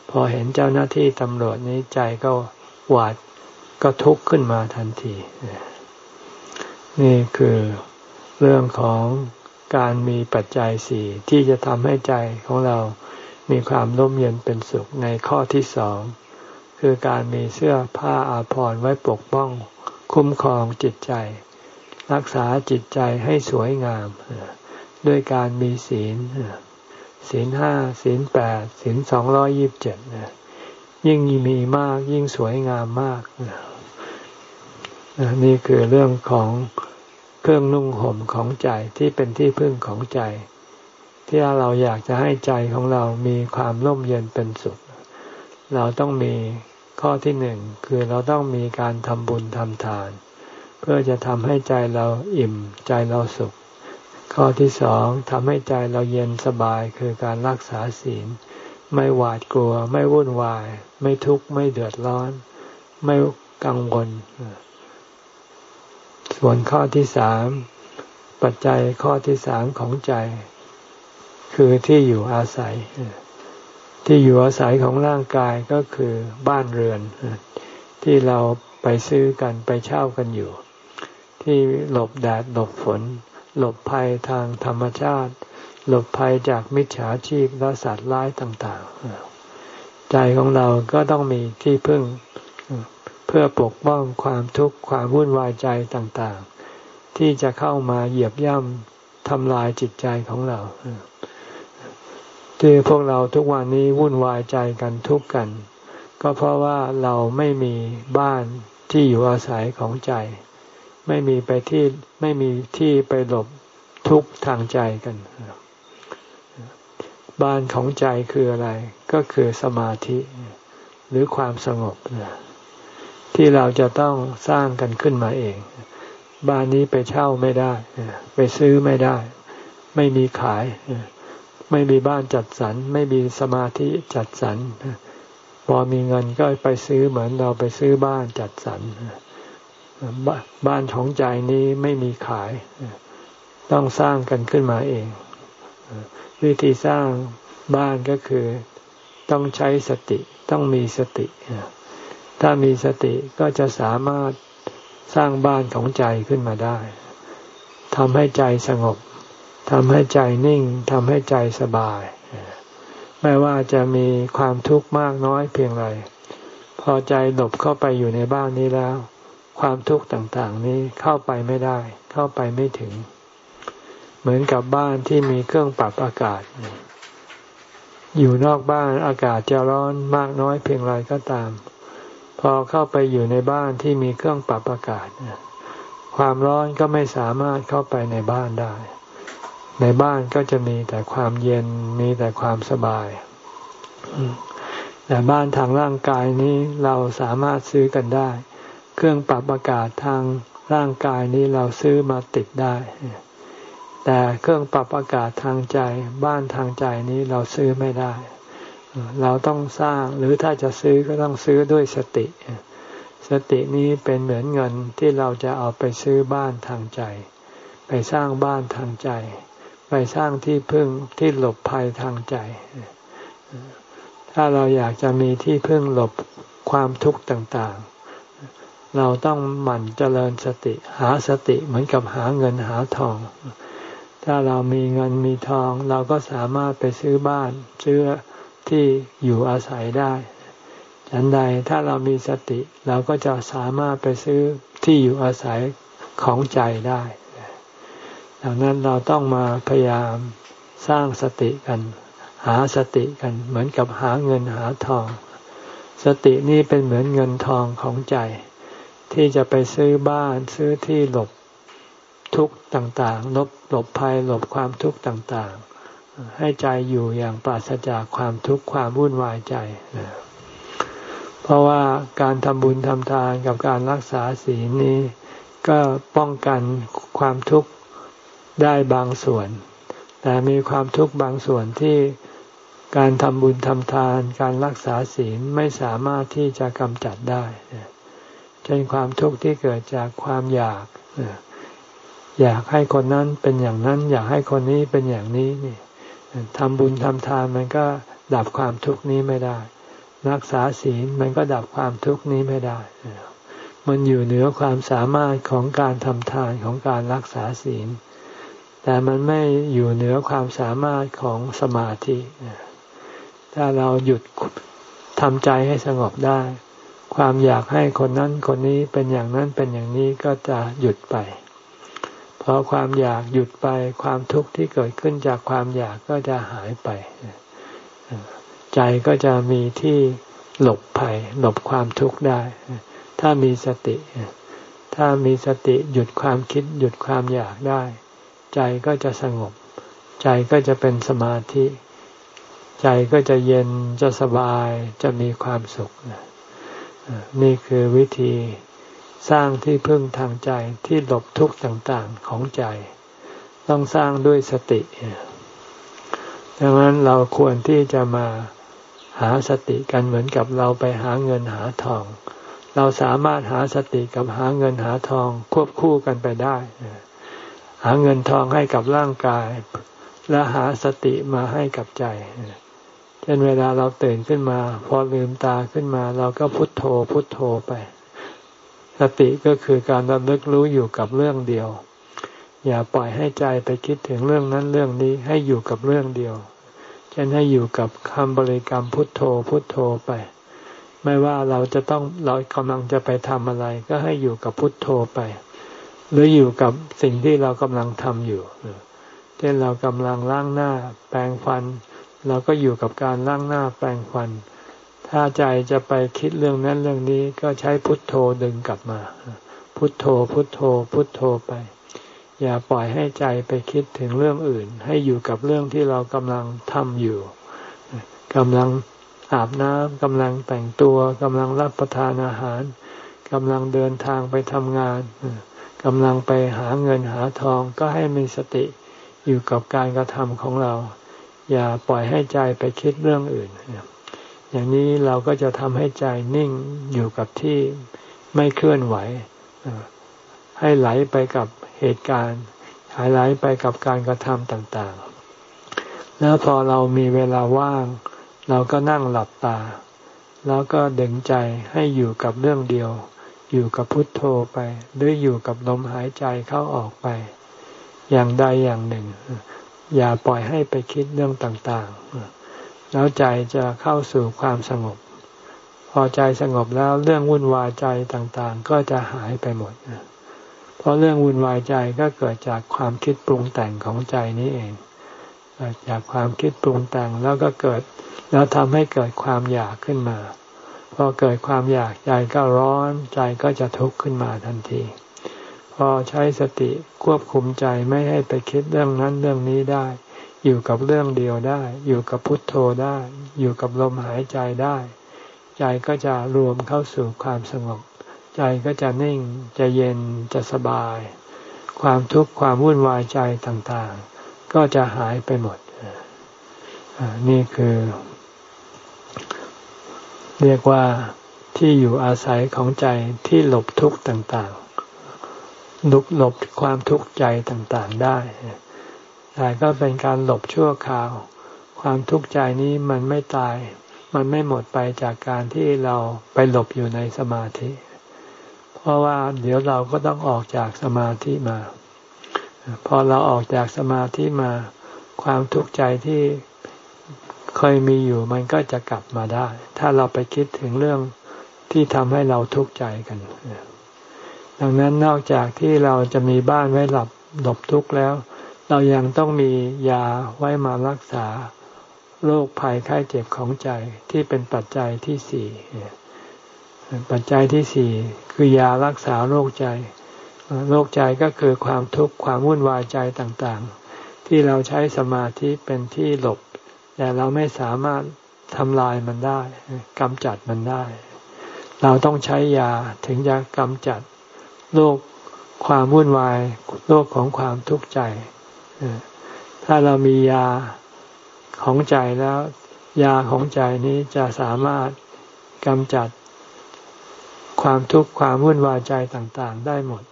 Speaker 1: พอเห็นเจ้าหน้าที่ตำรวจนี้ใจก็หวาดก็ทุกข์ขึ้นมาทันที นี่คือเรื่องของการมีปัจจัยสี่ที่จะทำให้ใจของเรามีความร่มเย็นเป็นสุขในข้อที่สองคือการมีเสื้อผ้าอาภรณ์ไว้ปกป้อง คุ้มครองจิตใจ รักษาจิตใจให้สวยงาม ด้วยการมีศีล ศีลห้าศีลแปดศีลสองร้อยิบเจ็ดยิ่งมีมากยิ่งสวยงามมากนี่คือเรื่องของเครื่องนุ่งห่มของใจที่เป็นที่พึ่งของใจ ที่เราอยากจะให้ใจของเรามีความร่มเย็นเป็นสุข เราต้องมีข้อที่หนึ่งคือเราต้องมีการทำบุญทำทาน เพื่อจะทำให้ใจเราอิ่มใจเราสุข ข้อที่สองทำให้ใจเราเย็นสบายคือการรักษาศีล ไม่หวาดกลัว ไม่วุ่นวาย ไม่ทุกข์ไม่เดือดร้อน ไม่กังวล ส่วนข้อที่สามปัจจัยข้อที่สามของใจ คือที่อยู่อาศัย ที่อยู่อาศัยของร่างกายก็คือบ้านเรือน ที่เราไปซื้อกันไปเช่ากันอยู่ ที่หลบแดดหลบฝน หลบภัยทางธรรมชาติ หลบภัยจากมิจฉาชีพและสัตว์ร้ายต่างๆ ใจของเราก็ต้องมีที่พึ่ง เพื่อปกป้องความทุกข์ความวุ่นวายใจต่างๆ ที่จะเข้ามาเหยียบย่ำทำลายจิตใจของเราที่พวกเราทุกวันนี้วุ่นวายใจกันทุกกัน ก็เพราะว่าเราไม่มีบ้านที่อยู่อาศัยของใจ ไม่มีไปที่ไม่มีที่ไปหลบทุกข์ทางใจกันบ้านของใจคืออะไร ก็คือสมาธิหรือความสงบที่เราจะต้องสร้างกันขึ้นมาเอง บ้านนี้ไปเช่าไม่ได้ไปซื้อไม่ได้ ไม่มีขาย ไม่มีบ้านจัดสรร ไม่มีสมาธิจัดสรรพอมีเงินก็ไปซื้อเหมือนเราไปซื้อบ้านจัดสรร บ้านของใจนี้ไม่มีขาย ต้องสร้างกันขึ้นมาเอง วิธีสร้างบ้านก็คือต้องใช้สติต้องมีสติ ถ้ามีสติก็จะสามารถสร้างบ้านของใจขึ้นมาได้ทำให้ใจสงบทำให้ใจนิ่งทำให้ใจสบาย ไม่ว่าจะมีความทุกข์มากน้อยเพียงไร พอใจหลบเข้าไปอยู่ในบ้านนี้แล้ว ความทุกข์ต่างๆ นี้เข้าไปไม่ได้ เข้าไปไม่ถึง เหมือนกับบ้านที่มีเครื่องปรับอากาศ อยู่นอกบ้านอากาศจะร้อนมากน้อยเพียงไรก็ตาม พอเข้าไปอยู่ในบ้านที่มีเครื่องปรับอากาศ ความร้อนก็ไม่สามารถเข้าไปในบ้านได้ ในบ้านก็จะมีแต่ความเย็นมีแต่ความสบายแต่บ้านทางร่างกายนี้เราสามารถซื้อกันได้ เครื่องปรับอากาศทางร่างกายนี้เราซื้อมาติดได้ แต่เครื่องปรับอากาศทางใจ บ้านทางใจนี้เราซื้อไม่ได้ เราต้องสร้างหรือถ้าจะซื้อก็ต้องซื้อด้วยสติ สตินี้เป็นเหมือนเงินที่เราจะเอาไปซื้อบ้านทางใจ ไปสร้างบ้านทางใจ ไปสร้างที่พึ่งที่หลบภัยทางใจ ถ้าเราอยากจะมีที่พึ่งหลบความทุกข์ต่างๆ เราต้องหมั่นเจริญสติ หาสติเหมือนกับหาเงินหาทอง ถ้าเรามีเงินมีทอง เราก็สามารถไปซื้อบ้านซื้อที่อยู่อาศัยได้ฉันใดถ้าเรามีสติ เราก็จะสามารถไปซื้อที่อยู่อาศัยของใจได้ดังนั้นเราต้องมาพยายามสร้างสติกัน หาสติกันเหมือนกับหาเงินหาทอง สตินี่เป็นเหมือนเงินทองของใจ ที่จะไปซื้อบ้านซื้อที่หลบทุกข์ต่างๆ ลบหลบภัยหลบความทุกข์ต่างๆ ให้ใจอยู่อย่างปราศจากความทุกข์ความวุ่นวายใจ เพราะว่าการทำบุญทำทานกับการรักษาศีลนี้ ก็ป้องกันความทุกข์ได้บางส่วน แต่มีความทุกข์บางส่วนที่การทำบุญทำทาน การรักษาศีลไม่สามารถที่จะกำจัดได้ เช่นความทุกข์ที่เกิดจากความอยาก อยากให้คนนั้นเป็นอย่างนั้น อยากให้คนนี้เป็นอย่างนี้นี่ทำบุญทำทานมันก็ดับความทุกข์นี้ไม่ได้ รักษาศีลมันก็ดับความทุกข์นี้ไม่ได้ มันอยู่เหนือความสามารถของการทำทานของการรักษาศีล แต่มันไม่อยู่เหนือความสามารถของสมาธิ ถ้าเราหยุดทำใจให้สงบได้ ความอยากให้คนนั้นคนนี้เป็นอย่างนั้นเป็นอย่างนี้ก็จะหยุดไปพอความอยากหยุดไปความทุกข์ที่เกิดขึ้นจากความอยากก็จะหายไป ใจก็จะมีที่หลบภัย หลบความทุกข์ได้ ถ้ามีสติ ถ้ามีสติหยุดความคิด หยุดความอยากได้ ใจก็จะสงบ ใจก็จะเป็นสมาธิ ใจก็จะเย็นจะสบายจะมีความสุขนี่ นี่คือวิธีสร้างที่พึ่งทางใจที่หลบทุกข์ต่างๆของใจ ต้องสร้างด้วยสติ ดังนั้นเราควรที่จะมาหาสติกันเหมือนกับเราไปหาเงินหาทอง เราสามารถหาสติกับหาเงินหาทองควบคู่กันไปได้ หาเงินทองให้กับร่างกาย และหาสติมาให้กับใจ เช่นเวลาเราตื่นขึ้นมา พอลืมตาขึ้นมา เราก็พุทโธพุทโธไป สติก็คือการระลึกรู้อยู่กับเรื่องเดียว อย่าปล่อยให้ใจไปคิดถึงเรื่องนั้นเรื่องนี้ให้อยู่กับเรื่องเดียว เช่นให้อยู่กับคำบริกรรมพุทโธพุทโธไป ไม่ว่าเราจะต้องเรากำลังจะไปทำอะไร ก็ให้อยู่กับพุทโธไป หรืออยู่กับสิ่งที่เรากำลังทำอยู่เช่นเรากำลังล้างหน้า แปรงฟัน เราก็อยู่กับการล้างหน้าแปรงฟัน ถ้าใจจะไปคิดเรื่องนั้นเรื่องนี้ก็ใช้พุทโธดึงกลับมา พุทโธพุทโธ พุทโธไป อย่าปล่อยให้ใจไปคิดถึงเรื่องอื่น ให้อยู่กับเรื่องที่เรากำลังทำอยู่กำลังอาบน้ำกำลังแต่งตัวกำลังรับประทานอาหารกำลังเดินทางไปทำงานกำลังไปหาเงินหาทองก็ให้มีสติอยู่กับการกระทำของเรา อย่าปล่อยให้ใจไปคิดเรื่องอื่น อย่างนี้เราก็จะทำให้ใจนิ่งอยู่กับที่ไม่เคลื่อนไหว ให้ไหลไปกับเหตุการณ์หายไหลไปกับการกระทำต่างๆ แล้วพอเรามีเวลาว่าง เราก็นั่งหลับตา แล้วก็ดึงใจให้อยู่กับเรื่องเดียว อยู่กับพุทโธไป หรืออยู่กับลมหายใจเข้าออกไป อย่างใดอย่างหนึ่ง อย่าปล่อยให้ไปคิดเรื่องต่างๆ แล้วใจจะเข้าสู่ความสงบ พอใจสงบแล้วเรื่องวุ่นวายใจต่างๆ ก็จะหายไปหมด เพราะเรื่องวุ่นวายใจก็เกิดจากความคิดปรุงแต่งของใจนี้เองจากความคิดปรุงแต่งแล้วก็เกิด แล้วทำให้เกิดความอยากขึ้นมา พอเกิดความอยากใจก็ร้อนใจก็จะทุกข์ขึ้นมาทันที พอใช้สติควบคุมใจไม่ให้ไปคิดเรื่องนั้นเรื่องนี้ได้ อยู่กับเรื่องเดียวได้ อยู่กับพุทโธได้ อยู่กับลมหายใจได้ ใจก็จะรวมเข้าสู่ความสงบ ใจก็จะนิ่งจะเย็นจะสบาย ความทุกข์ความวุ่นวายใจต่างๆ ก็จะหายไปหมดนี่คือ เรียกว่าที่อยู่อาศัยของใจที่หลบทุกข์ต่างๆ ลุกหลบความทุกข์ใจต่างๆได้ แต่ก็เป็นการหลบชั่วคราว ความทุกข์ใจนี้มันไม่ตาย มันไม่หมดไปจากการที่เราไปหลบอยู่ในสมาธิ เพราะว่าเดี๋ยวเราก็ต้องออกจากสมาธิมา พอเราออกจากสมาธิมา ความทุกข์ใจที่เคยมีอยู่มันก็จะกลับมาได้ ถ้าเราไปคิดถึงเรื่องที่ทำให้เราทุกข์ใจกัน ดังนั้นนอกจากที่เราจะมีบ้านไว้หลับหลบทุกข์แล้ว เรายังต้องมียาไว้มารักษาโรคภัยไข้เจ็บของใจที่เป็นปัจจัยที่สี่ปัจจัยที่สี่คือยารักษาโรคใจโรคใจก็คือความทุกข์ความวุ่นวายใจต่างๆ ที่เราใช้สมาธิเป็นที่หลบ แต่เราไม่สามารถทำลายมันได้กำจัดมันได้ เราต้องใช้ยาถึงจะกำจัด โรคความวุ่นวายโรคของความทุกข์ใจ ถ้าเรามียาของใจแล้ว ยาของใจนี้จะสามารถกำจัดความทุกข์ความวุ่นวายใจต่างๆ ได้หมด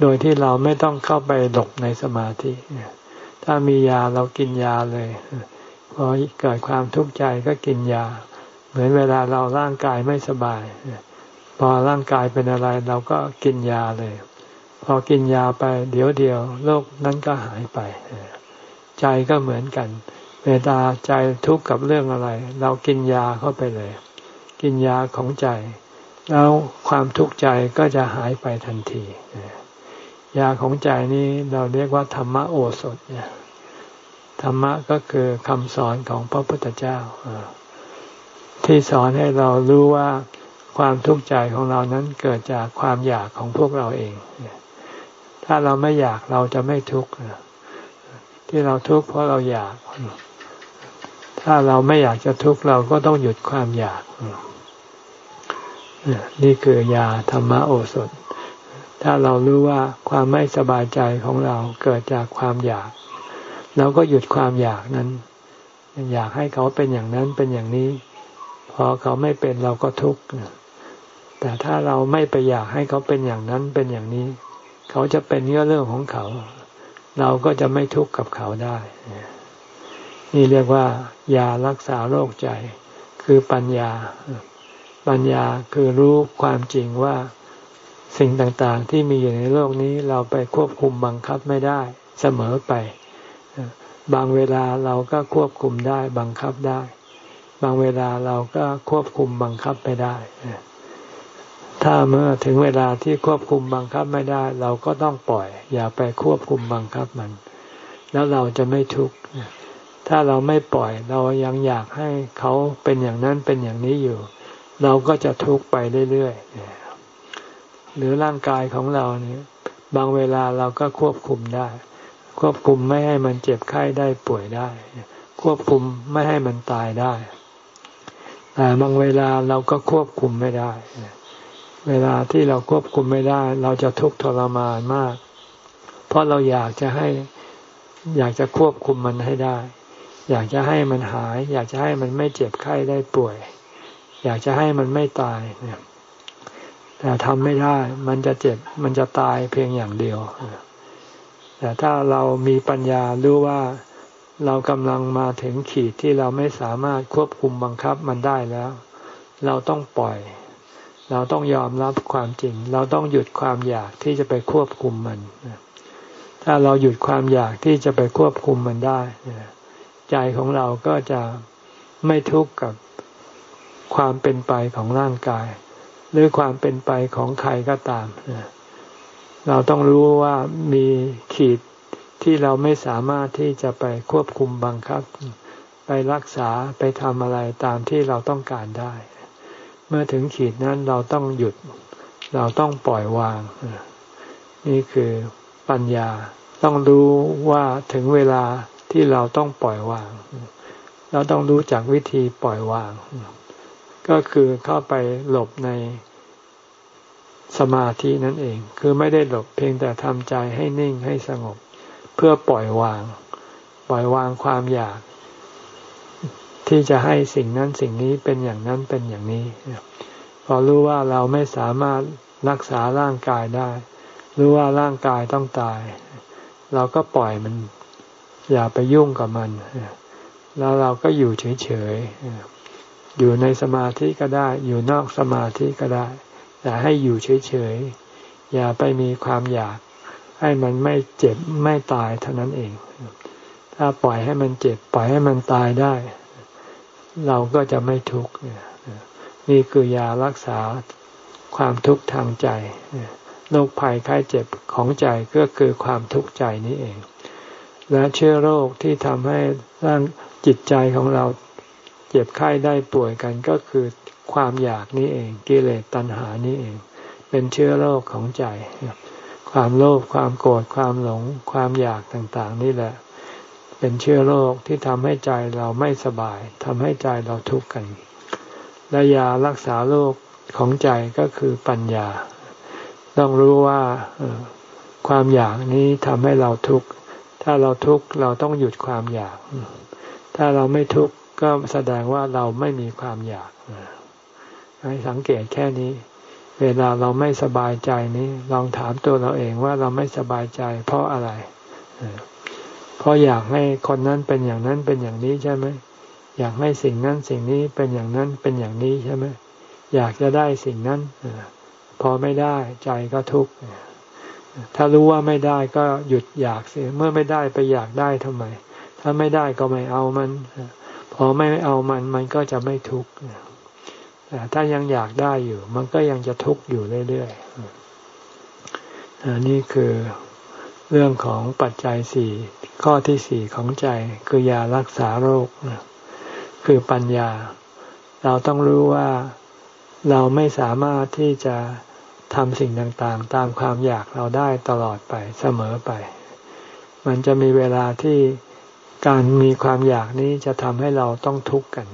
Speaker 1: โดยที่เราไม่ต้องเข้าไปหลบในสมาธิ ถ้ามียาเรากินยาเลย พอเกิดความทุกข์ใจก็กินยา เหมือนเวลาเราร่างกายไม่สบาย อร่างกายเป็นอะไรเราก็กินยาเลย พอกินยาไปเดี๋ยวเดียวโรคนั้นก็หายไป ใจก็เหมือนกัน เวลาใจทุกข์กับเรื่องอะไร เรากินยาเข้าไปเลย กินยาของใจ แล้วความทุกข์ใจก็จะหายไปทันทียาของใจนี้เราเรียกว่าธรรมโอสถธรรมะก็คือคำสอนของพระพุทธเจ้าที่สอนให้เรารู้ว่า ความทุกข์ใจของเรานั้นเกิดจากความอยากของพวกเราเอง ถ้าเราไม่อยากเราจะไม่ทุกข์ที่เราทุกข์เพราะเราอยาก ถ้าเราไม่อยากจะทุกข์เราก็ต้องหยุดความอยาก นี่คือยาธรรมโอสถ ถ้าเรารู้ว่าความไม่สบายใจของเราเกิดจากความอยาก เราก็หยุดความอยากนั้น อยากให้เขาเป็นอย่างนั้นเป็นอย่างนี้ พอเขาไม่เป็นเราก็ทุกข์ แต่ถ้าเราไม่ไปอยากให้เขาเป็นอย่างนั้นเป็นอย่างนี้ เขาจะเป็นเรื่องของเขา เราก็จะไม่ทุกข์กับเขาได้ นี่เรียกว่ายารักษาโรคใจ คือปัญญา ปัญญาคือรู้ความจริงว่าสิ่งต่างๆ ที่มีอยู่ในโลกนี้เราไปควบคุมบังคับไม่ได้ เสมอไป บางเวลาเราก็ควบคุมได้บังคับได้ บางเวลาเราก็ควบคุมบังคับไม่ได้ ถ้าเมื่อถึงเวลาที่ควบคุมบังคับไม่ได้ เราก็ต้องปล่อย อย่าไปควบคุมบังคับมัน แล้วเราจะไม่ทุกข์ถ้าเราไม่ปล่อย เรายังอยากให้เขาเป็นอย่างนั้นเป็นอย่างนี้อยู่ เราก็จะทุกข์ไปเรื่อยๆหรือร่างกายของเราเนี่ย บางเวลาเราก็ควบคุมได้ ควบคุมไม่ให้มันเจ็บไข้ได้ป่วยได้ ควบคุมไม่ให้มันตายได้แต่บางเวลาเราก็ควบคุมไม่ได้ เวลาที่เราควบคุมไม่ได้ เราจะทุกข์ทรมานมาก เพราะเราอยากจะให้อยากจะควบคุมมันให้ได้ อยากจะให้มันหาย อยากจะให้มันไม่เจ็บไข้ได้ป่วย อยากจะให้มันไม่ตายเนี่ยแต่ทำไม่ได้ มันจะเจ็บ มันจะตายเพียงอย่างเดียว แต่ถ้าเรามีปัญญารู้ว่าเรากำลังมาถึงขีดที่เราไม่สามารถควบคุมบังคับมันได้แล้ว เราต้องปล่อย เราต้องยอมรับความจริง เราต้องหยุดความอยากที่จะไปควบคุมมัน ถ้าเราหยุดความอยากที่จะไปควบคุมมันได้ ใจของเราก็จะไม่ทุกข์กับความเป็นไปของร่างกาย หรือความเป็นไปของใครก็ตาม เราต้องรู้ว่ามีขีดที่เราไม่สามารถที่จะไปควบคุมบังคับ ไปรักษาไปทำอะไรตามที่เราต้องการได้ มื่อถึงขีดนั้นเราต้องหยุด เราต้องปล่อยวาง นี่คือปัญญาต้องรู้ว่าถึงเวลาที่เราต้องปล่อยวาง เราต้องรู้จักวิธีปล่อยวาง ก็คือเข้าไปหลบในสมาธินั่นเอง คือไม่ได้หลบเพียงแต่ทำใจให้นิ่งให้สงบ เพื่อปล่อยวาง ปล่อยวางความอยาก ที่จะให้สิ่งนั้นสิ่งนี้เป็นอย่างนั้นเป็นอย่างนี้ พอรู้ว่าเราไม่สามารถรักษาร่างกายได้ รู้ว่าร่างกายต้องตาย เราก็ปล่อยมันอย่าไปยุ่งกับมัน แล้วเราก็อยู่เฉยๆ อยู่ในสมาธิก็ได้ อยู่นอกสมาธิก็ได้ แต่ให้อยู่เฉยๆ อย่าไปมีความอยาก ให้มันไม่เจ็บไม่ตายเท่านั้นเอง ถ้าปล่อยให้มันเจ็บ ปล่อยให้มันตายได้ เราก็จะไม่ทุกข์นี่คือยารักษาความทุกข์ทางใจโรคภัยไข้เจ็บของใจก็คือความทุกข์ใจนี้เอง และเชื้อโรคที่ทำให้ร่างจิตใจของเราเจ็บไข้ได้ป่วยกันก็คือความอยากนี้เองกิเลสตัณหานี้เอง เป็นเชื้อโรคของใจ ความโลภความโกรธความหลง ความอยากต่างๆ นี่แหละ เป็นเชื้อโรคที่ทำให้ใจเราไม่สบายทำให้ใจเราทุกข์กัน และยารักษาโรคของใจก็คือปัญญา ต้องรู้ว่าความอยากนี้ทำให้เราทุกข์ ถ้าเราทุกข์เราต้องหยุดความอยาก ถ้าเราไม่ทุกข์ก็แสดงว่าเราไม่มีความอยากให้สังเกตแค่นี้ เวลาเราไม่สบายใจนี้ ลองถามตัวเราเองว่าเราไม่สบายใจเพราะอะไร เพราะอยากให้คนนั้นเป็นอย่างนั้นเป็นอย่างนี้ใช่ไหมอยากให้สิ่งนั้นสิ่งนี้เป็นอย่างนั้นเป็นอย่างนี้ใช่ไหมอยากจะได้สิ่งนั้นพอไม่ได้ใจก็ทุกข์ถ้ารู้ว่าไม่ได้ก็หยุดอยากเสียเมื่อไม่ได้ไปอยากได้ทำไม ถ้าไม่ได้ก็ไม่เอามัน พอไม่เอามันมันก็จะไม่ทุกข์แต่ถ้ายังอยากได้อยู่ มันก็ยังจะทุกข์อยู่เรื่อยๆนี่คือเรื่องของปัจจัยสี่ ข้อที่สี่ของใจคือยารักษาโรค คือปัญญา เราต้องรู้ว่าเราไม่สามารถที่จะทำสิ่งต่างๆ ตามความอยากเราได้ตลอดไปเสมอไป มันจะมีเวลาที่การมีความอยากนี้จะทำให้เราต้องทุกข์กัน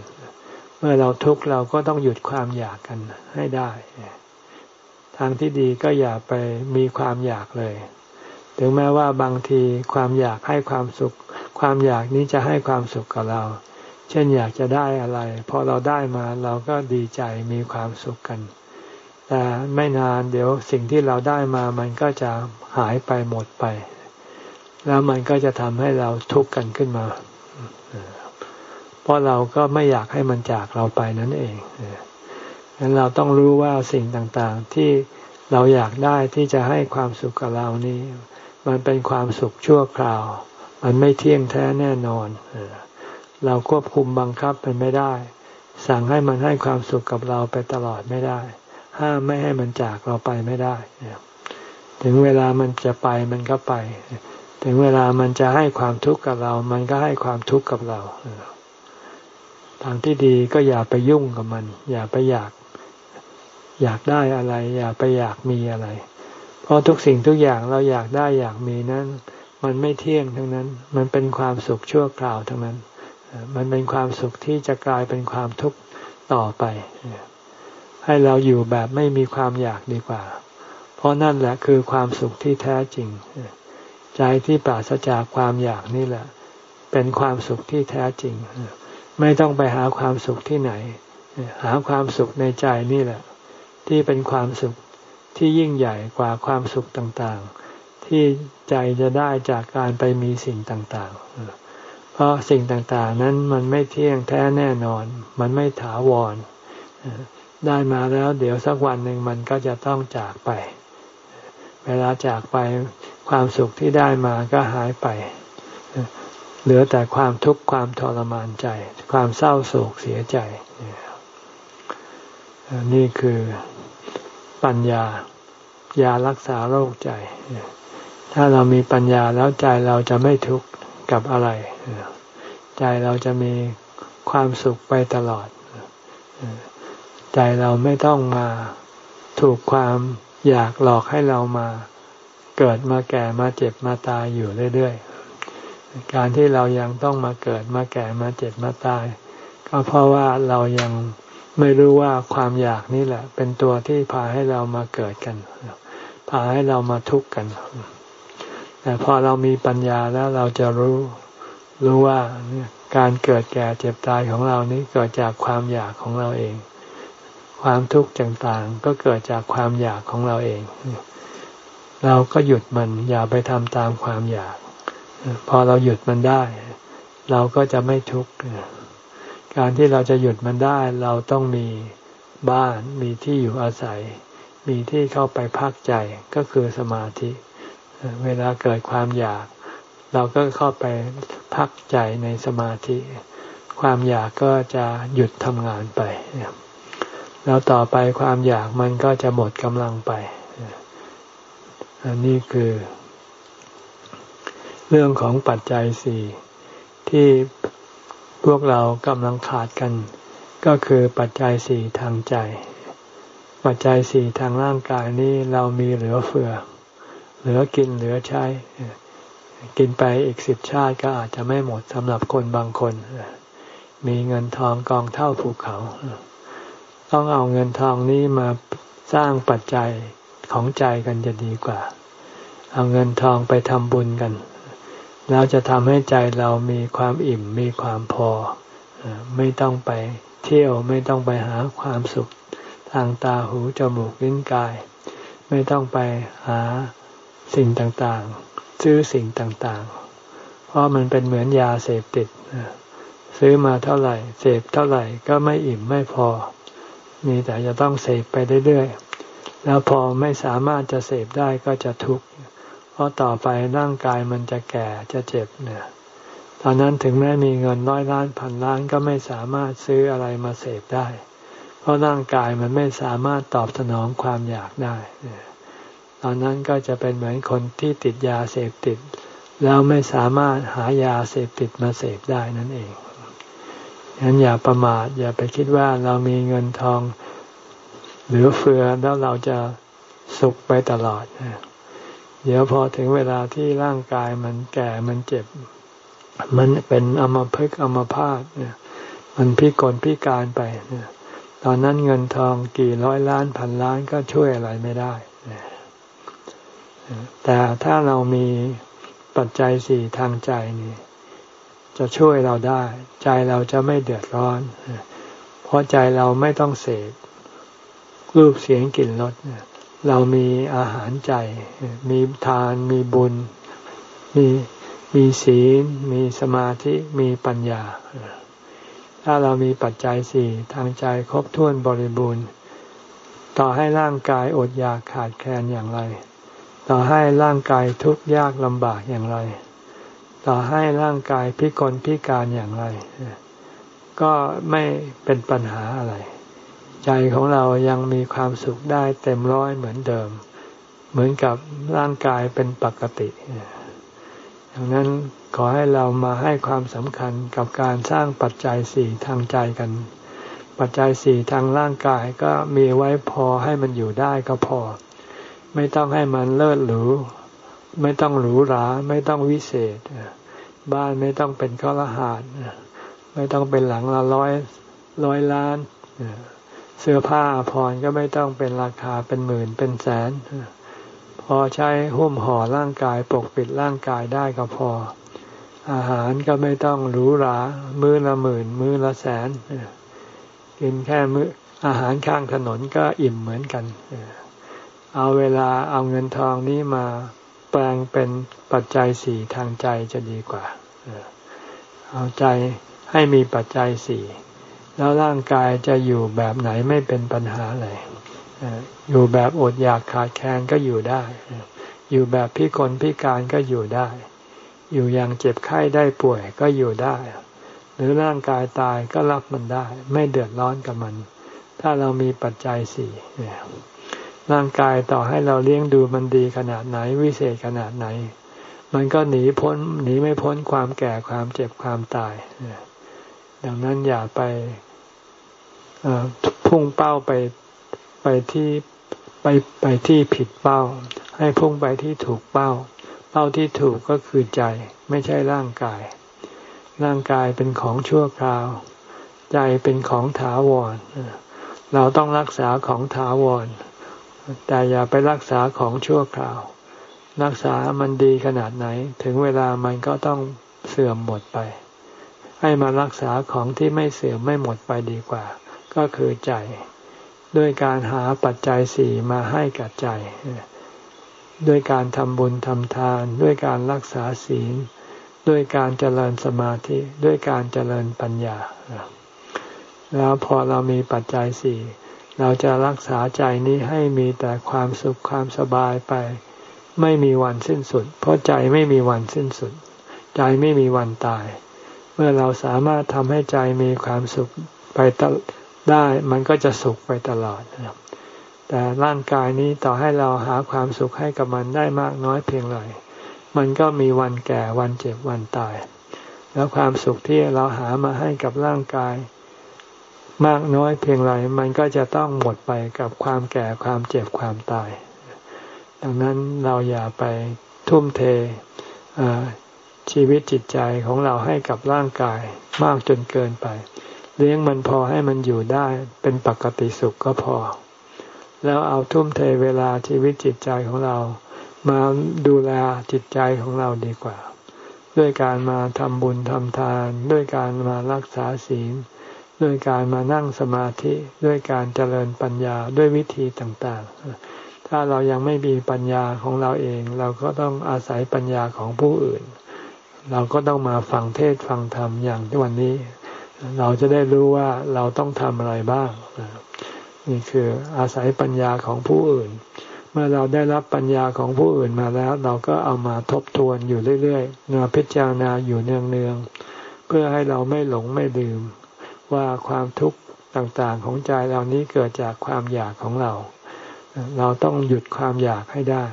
Speaker 1: เมื่อเราทุกข์เราก็ต้องหยุดความอยากกันให้ได้ ทางที่ดีก็อย่าไปมีความอยากเลย ถึงแม้ว่าบางทีความอยากให้ความสุข ความอยากนี้จะให้ความสุขกับเรา เช่นอยากจะได้อะไรพอเราได้มาเราก็ดีใจมีความสุขกัน แต่ไม่นานเดี๋ยวสิ่งที่เราได้มามันก็จะหายไปหมดไป แล้วมันก็จะทำให้เราทุกข์กันขึ้นมา เพราะเราก็ไม่อยากให้มันจากเราไปนั่นเองดังนั้นเราต้องรู้ว่าสิ่งต่างๆที่เราอยากได้ที่จะให้ความสุขกับเรานี้ มันเป็นความสุขชั่วคราว มันไม่เที่ยงแท้แน่นอน เราควบคุมบังคับมันไม่ได้ สั่งให้มันให้ความสุขกับเราไปตลอดไม่ได้ ห้ามไม่ให้มันจากเราไปไม่ได้ ถึงเวลามันจะไปมันก็ไป ถึงเวลามันจะให้ความทุกข์กับเรา มันก็ให้ความทุกข์กับเรา ทางที่ดีก็อย่าไปยุ่งกับมัน อย่าไปอยาก อยากได้อะไร อย่าไปอยากมีอะไร เพราะทุกสิ่งทุกอย่างเราอยากได้อยากมีนั้น มันไม่เที่ยงทั้งนั้น มันเป็นความสุขชั่วคราวทั้งนั้น มันเป็นความสุขที่จะกลายเป็นความทุกข์ต่อไป ให้เราอยู่แบบไม่มีความอยากดีกว่า เพราะนั่นแหละคือความสุขที่แท้จริง ใจที่ปราศจากความอยากนี่แหละ เป็นความสุขที่แท้จริง ไม่ต้องไปหาความสุขที่ไหน หาความสุขในใจนี่แหละ ที่เป็นความสุข ที่ยิ่งใหญ่กว่าความสุขต่างๆ ที่ใจจะได้จากการไปมีสิ่งต่างๆ เพราะสิ่งต่างๆ นั้นมันไม่เที่ยงแท้แน่นอน มันไม่ถาวร ได้มาแล้วเดี๋ยวสักวันหนึ่งมันก็จะต้องจากไป เวลาจากไปความสุขที่ได้มาก็หายไป เหลือแต่ความทุกข์ความทรมานใจ ความเศร้าโศกเสียใจ นี่คือ ปัญญา ยารักษาโรคใจ ถ้าเรามีปัญญาแล้วใจเราจะไม่ทุกข์กับอะไร ใจเราจะมีความสุขไปตลอด ใจเราไม่ต้องมาถูกความอยากหลอกให้เรามาเกิดมาแก่มาเจ็บมาตายอยู่เรื่อยๆ การที่เรายังต้องมาเกิดมาแก่มาเจ็บมาตาย ก็เพราะว่าเรายัง ไม่รู้ว่าความอยากนี่แหละ เป็นตัวที่พาให้เรามาเกิดกัน พาให้เรามาทุกข์กัน แต่พอเรามีปัญญาแล้วเราจะรู้ รู้ว่าการเกิดแก่เจ็บตายของเรานี้เกิดจากความอยากของเราเอง ความทุกข์ต่างๆ ก็เกิดจากความอยากของเราเอง เราก็หยุดมันอย่าไปทำตามความอยาก พอเราหยุดมันได้ เราก็จะไม่ทุกข์ การที่เราจะหยุดมันได้เราต้องมีบ้านมีที่อยู่อาศัย มีที่เข้าไปพักใจก็คือสมาธิ เวลาเกิดความอยาก เราก็เข้าไปพักใจในสมาธิ ความอยากก็จะหยุดทำงานไป แล้วต่อไปความอยากมันก็จะหมดกำลังไป อันนี้คือ เรื่องของปัจจัยสี่ที่ พวกเรากำลังขาดกัน ก็คือปัจจัยสี่ทางใจ ปัจจัยสี่ทางร่างกายนี้เรามีเหลือเฟือ เหลือกินเหลือใช้ กินไปอีกสิบชาติก็อาจจะไม่หมดสำหรับคนบางคน มีเงินทองกองเท่าภูเขา ต้องเอาเงินทองนี้มาสร้างปัจจัยของใจกันจะดีกว่า เอาเงินทองไปทำบุญกัน แล้วจะทำให้ใจเรามีความอิ่มมีความพอ ไม่ต้องไปเที่ยวไม่ต้องไปหาความสุขทางตาหูจมูกลิ้นกาย ไม่ต้องไปหาสิ่งต่างๆ ซื้อสิ่งต่างๆ เพราะมันเป็นเหมือนยาเสพติด ซื้อมาเท่าไหร่ เสพเท่าไหร่ก็ไม่อิ่มไม่พอ มีแต่จะต้องเสพไปเรื่อยๆ แล้วพอไม่สามารถจะเสพได้ก็จะทุกข์ ราะต่อไปร่างกายมันจะแก่จะเจ็บเนี่ยตอนนั้นถึงแม้มีเงินร้อยล้านพันล้านก็ไม่สามารถซื้ออะไรมาเสพได้ เพราะร่างกายมันไม่สามารถตอบสนองความอยากได้ ตอนนั้นก็จะเป็นเหมือนคนที่ติดยาเสพติด แล้วไม่สามารถหายาเสพติดมาเสพได้นั่นเองฉะนั้นอย่าประมาทอย่าไปคิดว่าเรามีเงินทองหลือเฟือแล้วเราจะสุขไปตลอด เดี๋ยวพอถึงเวลาที่ร่างกายมันแก่มันเจ็บ มันเป็นอมภพอมพาตเนี่ย มันพิกลพิการไปเนี่ยตอนนั้นเงินทองกี่ร้อยล้านพันล้านก็ช่วยอะไรไม่ได้ แต่ถ้าเรามีปัจจัยสี่ทางใจนี่ จะช่วยเราได้ ใจเราจะไม่เดือดร้อน เพราะใจเราไม่ต้องเสพรูปเสียงกลิ่นรสเนี่ย เรามีอาหารใจ มีทาน มีบุญ มีมีศีล มีสมาธิ มีปัญญา ถ้าเรามีปัจจัยสี่ทางใจครบถ้วนบริบูรณ์ ต่อให้ร่างกายอดอยากขาดแคลนอย่างไร ต่อให้ร่างกายทุกข์ยากลำบากอย่างไร ต่อให้ร่างกายพิกลพิการอย่างไร ก็ไม่เป็นปัญหาอะไร ใจของเรายังมีความสุขได้เต็มร้อยเหมือนเดิม เหมือนกับร่างกายเป็นปกติดังนั้นขอให้เรามาให้ความสำคัญกับการสร้างปัจจัยสี่ทางใจกัน ปัจจัยสี่ทางร่างกายก็มีไว้พอให้มันอยู่ได้ก็พอ ไม่ต้องให้มันเลิศหรูไม่ต้องหรูหราไม่ต้องวิเศษ บ้านไม่ต้องเป็นข้อละหาดไม่ต้องเป็นหลังละร้อยร้อยล้าน เสื้อผ้าพรก็ไม่ต้องเป็นราคาเป็นหมื่นเป็นแสน พอใช้หุ้มห่อร่างกายปกปิดร่างกายได้ก็พอ อาหารก็ไม่ต้องหรูหรามื้อละหมื่น มื้อละแสนกินแค่มื้ออาหารข้างถนนก็อิ่มเหมือนกัน เอาเวลาเอาเงินทองนี้มาแปลงเป็นปัจจัยสี่ทางใจจะดีกว่า เอาใจให้มีปัจจัยสี่ แล้วร่างกายจะอยู่แบบไหนไม่เป็นปัญหาเลยอยู่แบบอดอยากขาดแคลนก็อยู่ได้ อยู่แบบพิกลพิการก็อยู่ได้ อยู่อย่างเจ็บไข้ได้ป่วยก็อยู่ได้ หรือร่างกายตายก็รับมันได้ ไม่เดือดร้อนกับมัน ถ้าเรามีปัจจัยสี่ร่างกายต่อให้เราเลี้ยงดูมันดีขนาดไหนวิเศษขนาดไหน มันก็หนีพ้นหนีไม่พ้นความแก่ความเจ็บความตายดังนั้นอย่าไป พุ่งเป้าไปไปที่ไปไปที่ผิดเป้า ให้พุ่งไปที่ถูกเป้า เป้าที่ถูกก็คือใจไม่ใช่ร่างกาย ร่างกายเป็นของชั่วคราว ใจเป็นของถาวร เราต้องรักษาของถาวร แต่อย่าไปรักษาของชั่วคราว รักษามันดีขนาดไหน ถึงเวลามันก็ต้องเสื่อมหมดไป ให้มารักษาของที่ไม่เสื่อมไม่หมดไปดีกว่า ก็คือใจ ด้วยการหาปัจจัยสี่มาให้กับใจ ด้วยการทำบุญทำทาน ด้วยการรักษาศีล ด้วยการเจริญสมาธิ ด้วยการเจริญปัญญา แล้วพอเรามีปัจจัยสี่เราจะรักษาใจนี้ให้มีแต่ความสุขความสบายไป ไม่มีวันสิ้นสุด เพราะใจไม่มีวันสิ้นสุด ใจไม่มีวันตาย เมื่อเราสามารถทำให้ใจมีความสุขไป ได้มันก็จะสุขไปตลอดแต่ร่างกายนี้ต่อให้เราหาความสุขให้กับมันได้มากน้อยเพียงไรมันก็มีวันแก่วันเจ็บวันตาย แล้วความสุขที่เราหามาให้กับร่างกาย มากน้อยเพียงไรมันก็จะต้องหมดไปกับความแก่ความเจ็บความตาย ดังนั้นเราอย่าไปทุ่มเทชีวิตจิตใจของเราให้กับร่างกายมากจนเกินไป เลี้ยงมันพอให้มันอยู่ได้เป็นปกติสุขก็พอ แล้วเอาทุ่มเทเวลาชีวิตจิตใจของเรา มาดูแลจิตใจของเราดีกว่า ด้วยการมาทำบุญทำทาน ด้วยการมารักษาศีล ด้วยการมานั่งสมาธิด้วยการเจริญปัญญาด้วยวิธีต่างๆ ถ้าเรายังไม่มีปัญญาของเราเอง เราก็ต้องอาศัยปัญญาของผู้อื่น เราก็ต้องมาฟังเทศฟังธรรมอย่างที่วันนี้ เราจะได้รู้ว่าเราต้องทำอะไรบ้างนี่คืออาศัยปัญญาของผู้อื่น เมื่อเราได้รับปัญญาของผู้อื่นมาแล้ว เราก็เอามาทบทวนอยู่เรื่อยๆมาพิจารณาอยู่เนืองๆเพื่อให้เราไม่หลงไม่ลืม ว่าความทุกข์ต่างๆของใจเรานี้เกิดจากความอยากของเรา เราต้องหยุดความอยากให้ได้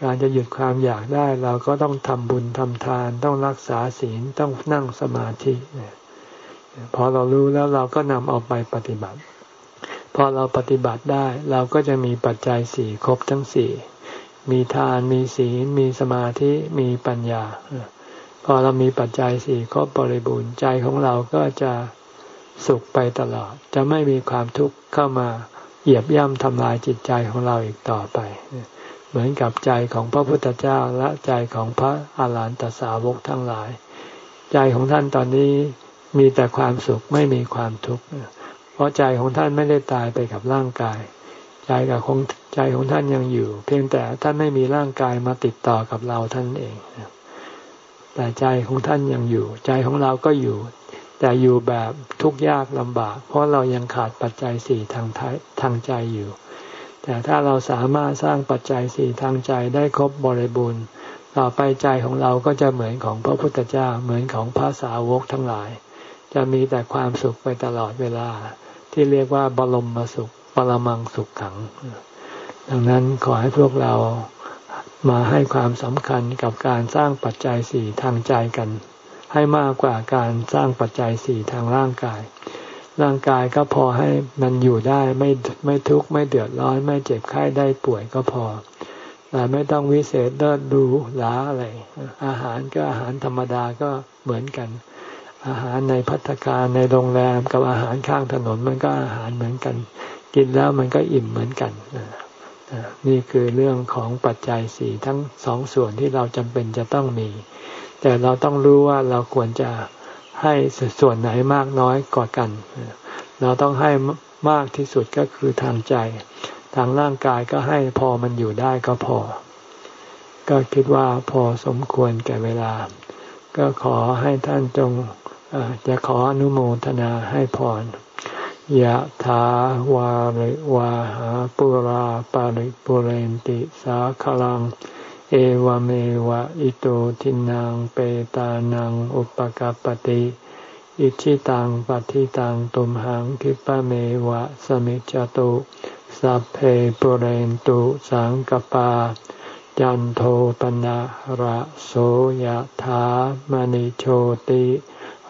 Speaker 1: การจะหยุดความอยากได้ เราก็ต้องทำบุญทำทาน ต้องรักษาศีลต้องนั่งสมาธิ พอเรารู้แล้วเราก็นำเอาไปปฏิบัติ พอเราปฏิบัติได้เราก็จะมีปัจจัยสี่ครบทั้งสี่มีทานมีศีลมีสมาธิมีปัญญา พอเรามีปัจจัยสี่ครบบริบูรณ์ใจของเราก็จะสุขไปตลอด จะไม่มีความทุกข์เข้ามาเหยียบย่ำทำลายจิตใจของเราอีกต่อไป เหมือนกับใจของพระพุทธเจ้าและใจของพระอาหารหันตสาวกทั้งหลาย ใจของท่านตอนนี้ มีแต่ความสุขไม่มีความทุกข์เพราะใจของท่านไม่ได้ตายไปกับร่างกาย ใจกับของใจของท่านยังอยู่ เพียงแต่ท่านไม่มีร่างกายมาติดต่อกับเราท่านเองแต่ใจของท่านยังอยู่ ใจของเราก็อยู่ แต่อยู่แบบทุกข์ยากลำบาก เพราะเรายังขาดปัจจัยสี่ทางทางใจอยู่ แต่ถ้าเราสามารถสร้างปัจจัยสี่ทางใจได้ครบบริบูรณ์ต่อไปใจของเราก็จะเหมือนของพระพุทธเจ้าเหมือนของพระสาวกทั้งหลาย จะมีแต่ความสุขไปตลอดเวลา ที่เรียกว่าบรมมสุข ปรมังสุขขัง ดังนั้นขอให้พวกเรามาให้ความสำคัญกับการสร้างปัจจัยสี่ทางใจกัน ให้มากกว่าการสร้างปัจจัยสี่ทางร่างกาย ร่างกายก็พอให้มันอยู่ได้ไม่ไม่ทุกข์ไม่เดือดร้อนไม่เจ็บไข้ได้ป่วยก็พอแต่ไม่ต้องวิเศษเลิศดูหลาอะไรอาหารก็อาหารธรรมดาก็เหมือนกัน อาหารในพัตคารในโรงแรมกับอาหารข้างถนนมันก็อาหารเหมือนกัน กินแล้วมันก็อิ่มเหมือนกันนี่คือเรื่องของปัจจัยสี่ทั้งสองส่วนที่เราจำเป็นจะต้องมี แต่เราต้องรู้ว่าเราควรจะให้ส่วนไหนมากน้อยกว่ากัน เราต้องให้มากที่สุดก็คือทางใจ ทางร่างกายก็ให้พอมันอยู่ได้ก็พอ ก็คิดว่าพอสมควรแก่เวลา ก็ขอให้ท่านจง จะขออนุโมทนาให้พรยะถาวาริวาหาปุราปาริปุเรนติสาคลัง เอวเมวะอิโตทินังเปตานังอุปกปติอิชิตังปฏิตังตุมหังคิปะเมวะสมิจจตุสัพเพปุเรนตุสังกปา จันโทปนะระโสยธามณิโชติ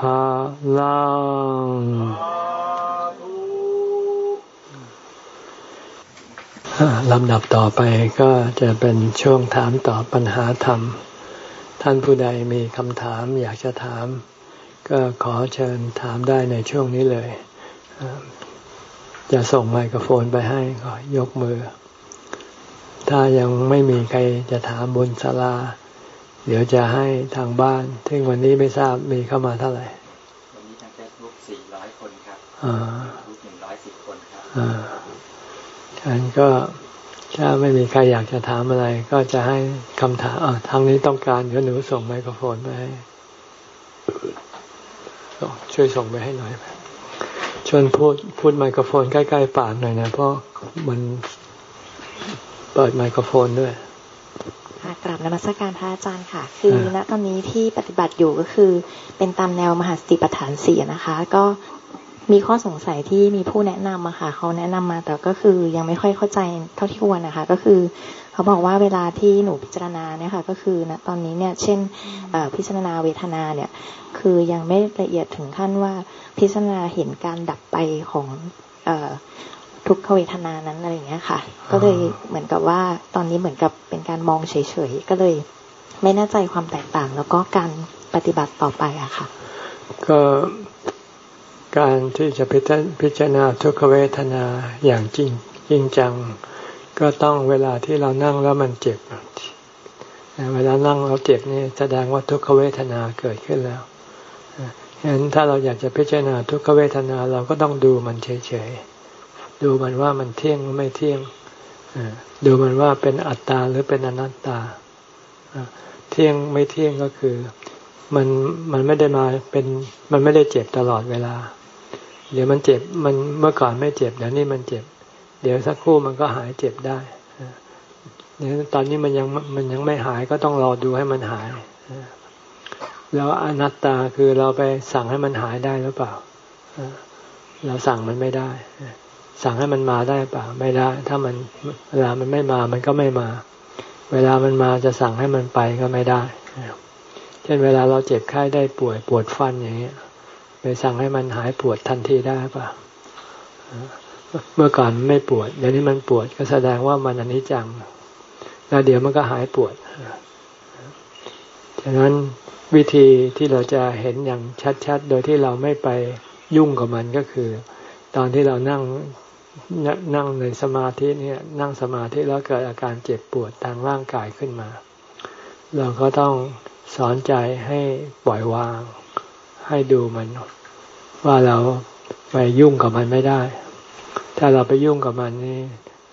Speaker 1: ภาลังลำดับต่อไปก็จะเป็นช่วงถามตอบปัญหาธรรม ท่านผู้ใดมีคำถามอยากจะถาม ก็ขอเชิญถามได้ในช่วงนี้เลย จะส่งไมโครโฟนไปให้ก็ยกมือ ถ้ายังไม่มีใครจะถามบนศาลา เดี๋ยวจะให้ทางบ้านซึ่งวันนี้ไม่ทราบมีเข้ามาเท่าไหร่
Speaker 2: วันนี้ทางเฟซบุ๊ก400คนครับ
Speaker 1: อ่า
Speaker 2: บุ๊ก110คนครับ
Speaker 1: อ่าฉันก็ถ้าไม่มีใครอยากจะถามอะไร ก็จะให้คำถามอ่าทางนี้ต้องการเดี๋ยวหนูส่งไมโครโฟนไปให้ช่วยส่งไปให้หน่อยชวนพูดพูดไมโครโฟนใกล้ๆปากหน่อยนะเพราะมันเปิดไมโครโฟนด้วย
Speaker 3: ค่ะ กราบนมัสการพระอาจารย์ค่ะ คือณตอนนี้ที่ปฏิบัติอยู่ก็คือ เป็นตามแนวมหาสติปัฏฐานสี่นะคะ ก็มีข้อสงสัยที่มีผู้แนะนำอะค่ะเขาแนะนำมาแต่ก็คือยังไม่ค่อยเข้าใจเท่าที่ควรนะคะ ก็คือ เขาบอกว่าเวลาที่หนูพิจารณาเนี่ยค่ะ ก็คือณตอนนี้เนี่ย เช่นพิจารณาเวทนาเนี่ย คือยังไม่ละเอียดถึงขั้นว่าพิจารณาเห็นการดับไปของ ทุกขเวทนานั้นอะไรอย่างเงี้ยค่ะ ก็เลยเหมือนกับว่าตอนนี้เหมือนกับเป็นการมองเฉยๆก็เลย ไม่แน่ใจความแตกต่าง แล้วก็การปฏิบัติต่อไปอะค่ะ
Speaker 1: ก็การที่จะพิจารณาทุกขเวทนาอย่างจริงจริงจัง ก็ต้องเวลาที่เรานั่งแล้วมันเจ็บเวลานั่งเราเจ็บนี่แสดงว่าทุกขเวทนาเกิดขึ้นแล้วฉะนั้นถ้าเราอยากจะพิจารณาทุกขเวทนาเราก็ต้องดูมันเฉยๆ ดูมันว่ามันเที่ยงหรือไม่เที่ยงดูมันว่าเป็นอัตตาหรือเป็นอนัตตาเที่ยงไม่เที่ยงก็คือ มันมันไม่ได้มาเป็นมันไม่ได้เจ็บตลอดเวลา เดี๋ยวมันเจ็บมันเมื่อก่อนไม่เจ็บเดี๋ยวนี้มันเจ็บ เดี๋ยวสักครู่มันก็หายเจ็บได้เดี๋ยวตอนนี้มันยังมันยังไม่หายก็ต้องรอดูให้มันหายแล้วอนัตตาคือเราไปสั่งให้มันหายได้หรือเปล่าเราสั่งมันไม่ได้ สั่งให้มันมาได้เปล่าไม่ได้ ถ้ามันเวลามันไม่มามันก็ไม่มา เวลามันมาจะสั่งให้มันไปก็ไม่ได้เช่นเวลาเราเจ็บไข้ได้ป่วยปวดฟันอย่างเงี้ยไปสั่งให้มันหายปวดทันทีได้เปล่าเมื่อก่อนไม่ปวดเดี๋ยวนี้มันปวดก็แสดงว่ามันอนิจจังแล้วเดี๋ยวมันก็หายปวดฉะนั้นวิธีที่เราจะเห็นอย่างชัดๆ โดยที่เราไม่ไปยุ่งกับมันก็คือ ตอนที่เรานั่ง นั่งในสมาธิเนี่ยนั่งสมาธิแล้วเกิดอาการเจ็บปวดทางร่างกายขึ้นมา เราก็ต้องสอนใจให้ปล่อยวาง ให้ดูมัน ว่าเราไปยุ่งกับมันไม่ได้ ถ้าเราไปยุ่งกับมันนี่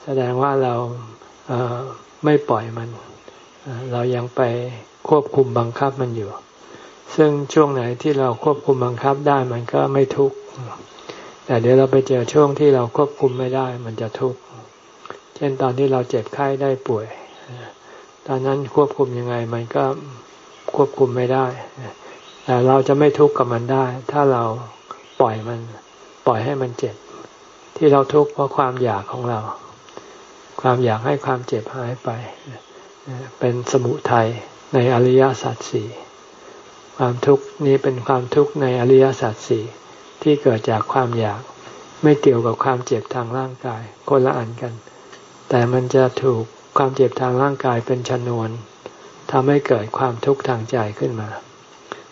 Speaker 1: แสดงว่าเราเไม่ปล่อยมัน เรายังไปควบคุมบังคับมันอยู่ ซึ่งช่วงไหนที่เราควบคุมบังคับได้มันก็ไม่ทุกข์ แต่เดี๋ยวเราไปเจอช่วงที่เราควบคุมไม่ได้ มันจะทุกข์ เช่นตอนที่เราเจ็บไข้ได้ป่วย ตอนนั้นควบคุมยังไงมันก็ควบคุมไม่ได้ แต่เราจะไม่ทุกข์กับมันได้ ถ้าเราปล่อยมัน ปล่อยให้มันเจ็บ ที่เราทุกข์เพราะความอยากของเรา ความอยากให้ความเจ็บหายไป เป็นสมุทัยในอริยสัจสี่ ความทุกข์นี้เป็นความทุกข์ในอริยสัจสี่ ที่เกิดจากความอยาก ไม่เกี่ยวกับความเจ็บทางร่างกาย คนละอันกัน แต่มันจะถูกความเจ็บทางร่างกายเป็นชนวนทำให้เกิดความทุกข์ทางใจขึ้นมา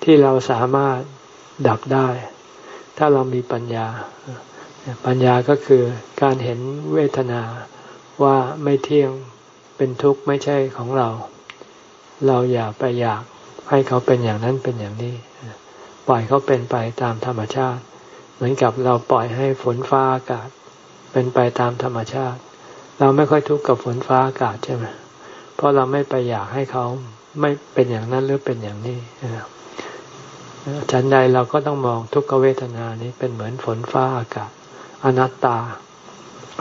Speaker 1: ที่เราสามารถดับได้ ถ้าเรามีปัญญา ปัญญาก็คือการเห็นเวทนาว่าไม่เที่ยงเป็นทุกข์ไม่ใช่ของเรา เราอย่าไปอยากให้เขาเป็นอย่างนั้นเป็นอย่างนี้ ปล่อยเขาเป็นไปตามธรรมชาติ มือนกับเราปล่อยให้ฝนฟ้าอากาศ เป็นไปตามธรรมชาติ เราไม่ค่อยทุกข์กับฝนฟ้าอากาศใช่ไหมเพราะเราไม่ไปอยากให้เขาไม่เป็นอย่างนั้นหรือเป็นอย่างนี้ฉันใดเราก็ต้องมองทุกขเวทนานี้เป็นเหมือนฝนฟ้าอากาศ อนัตตา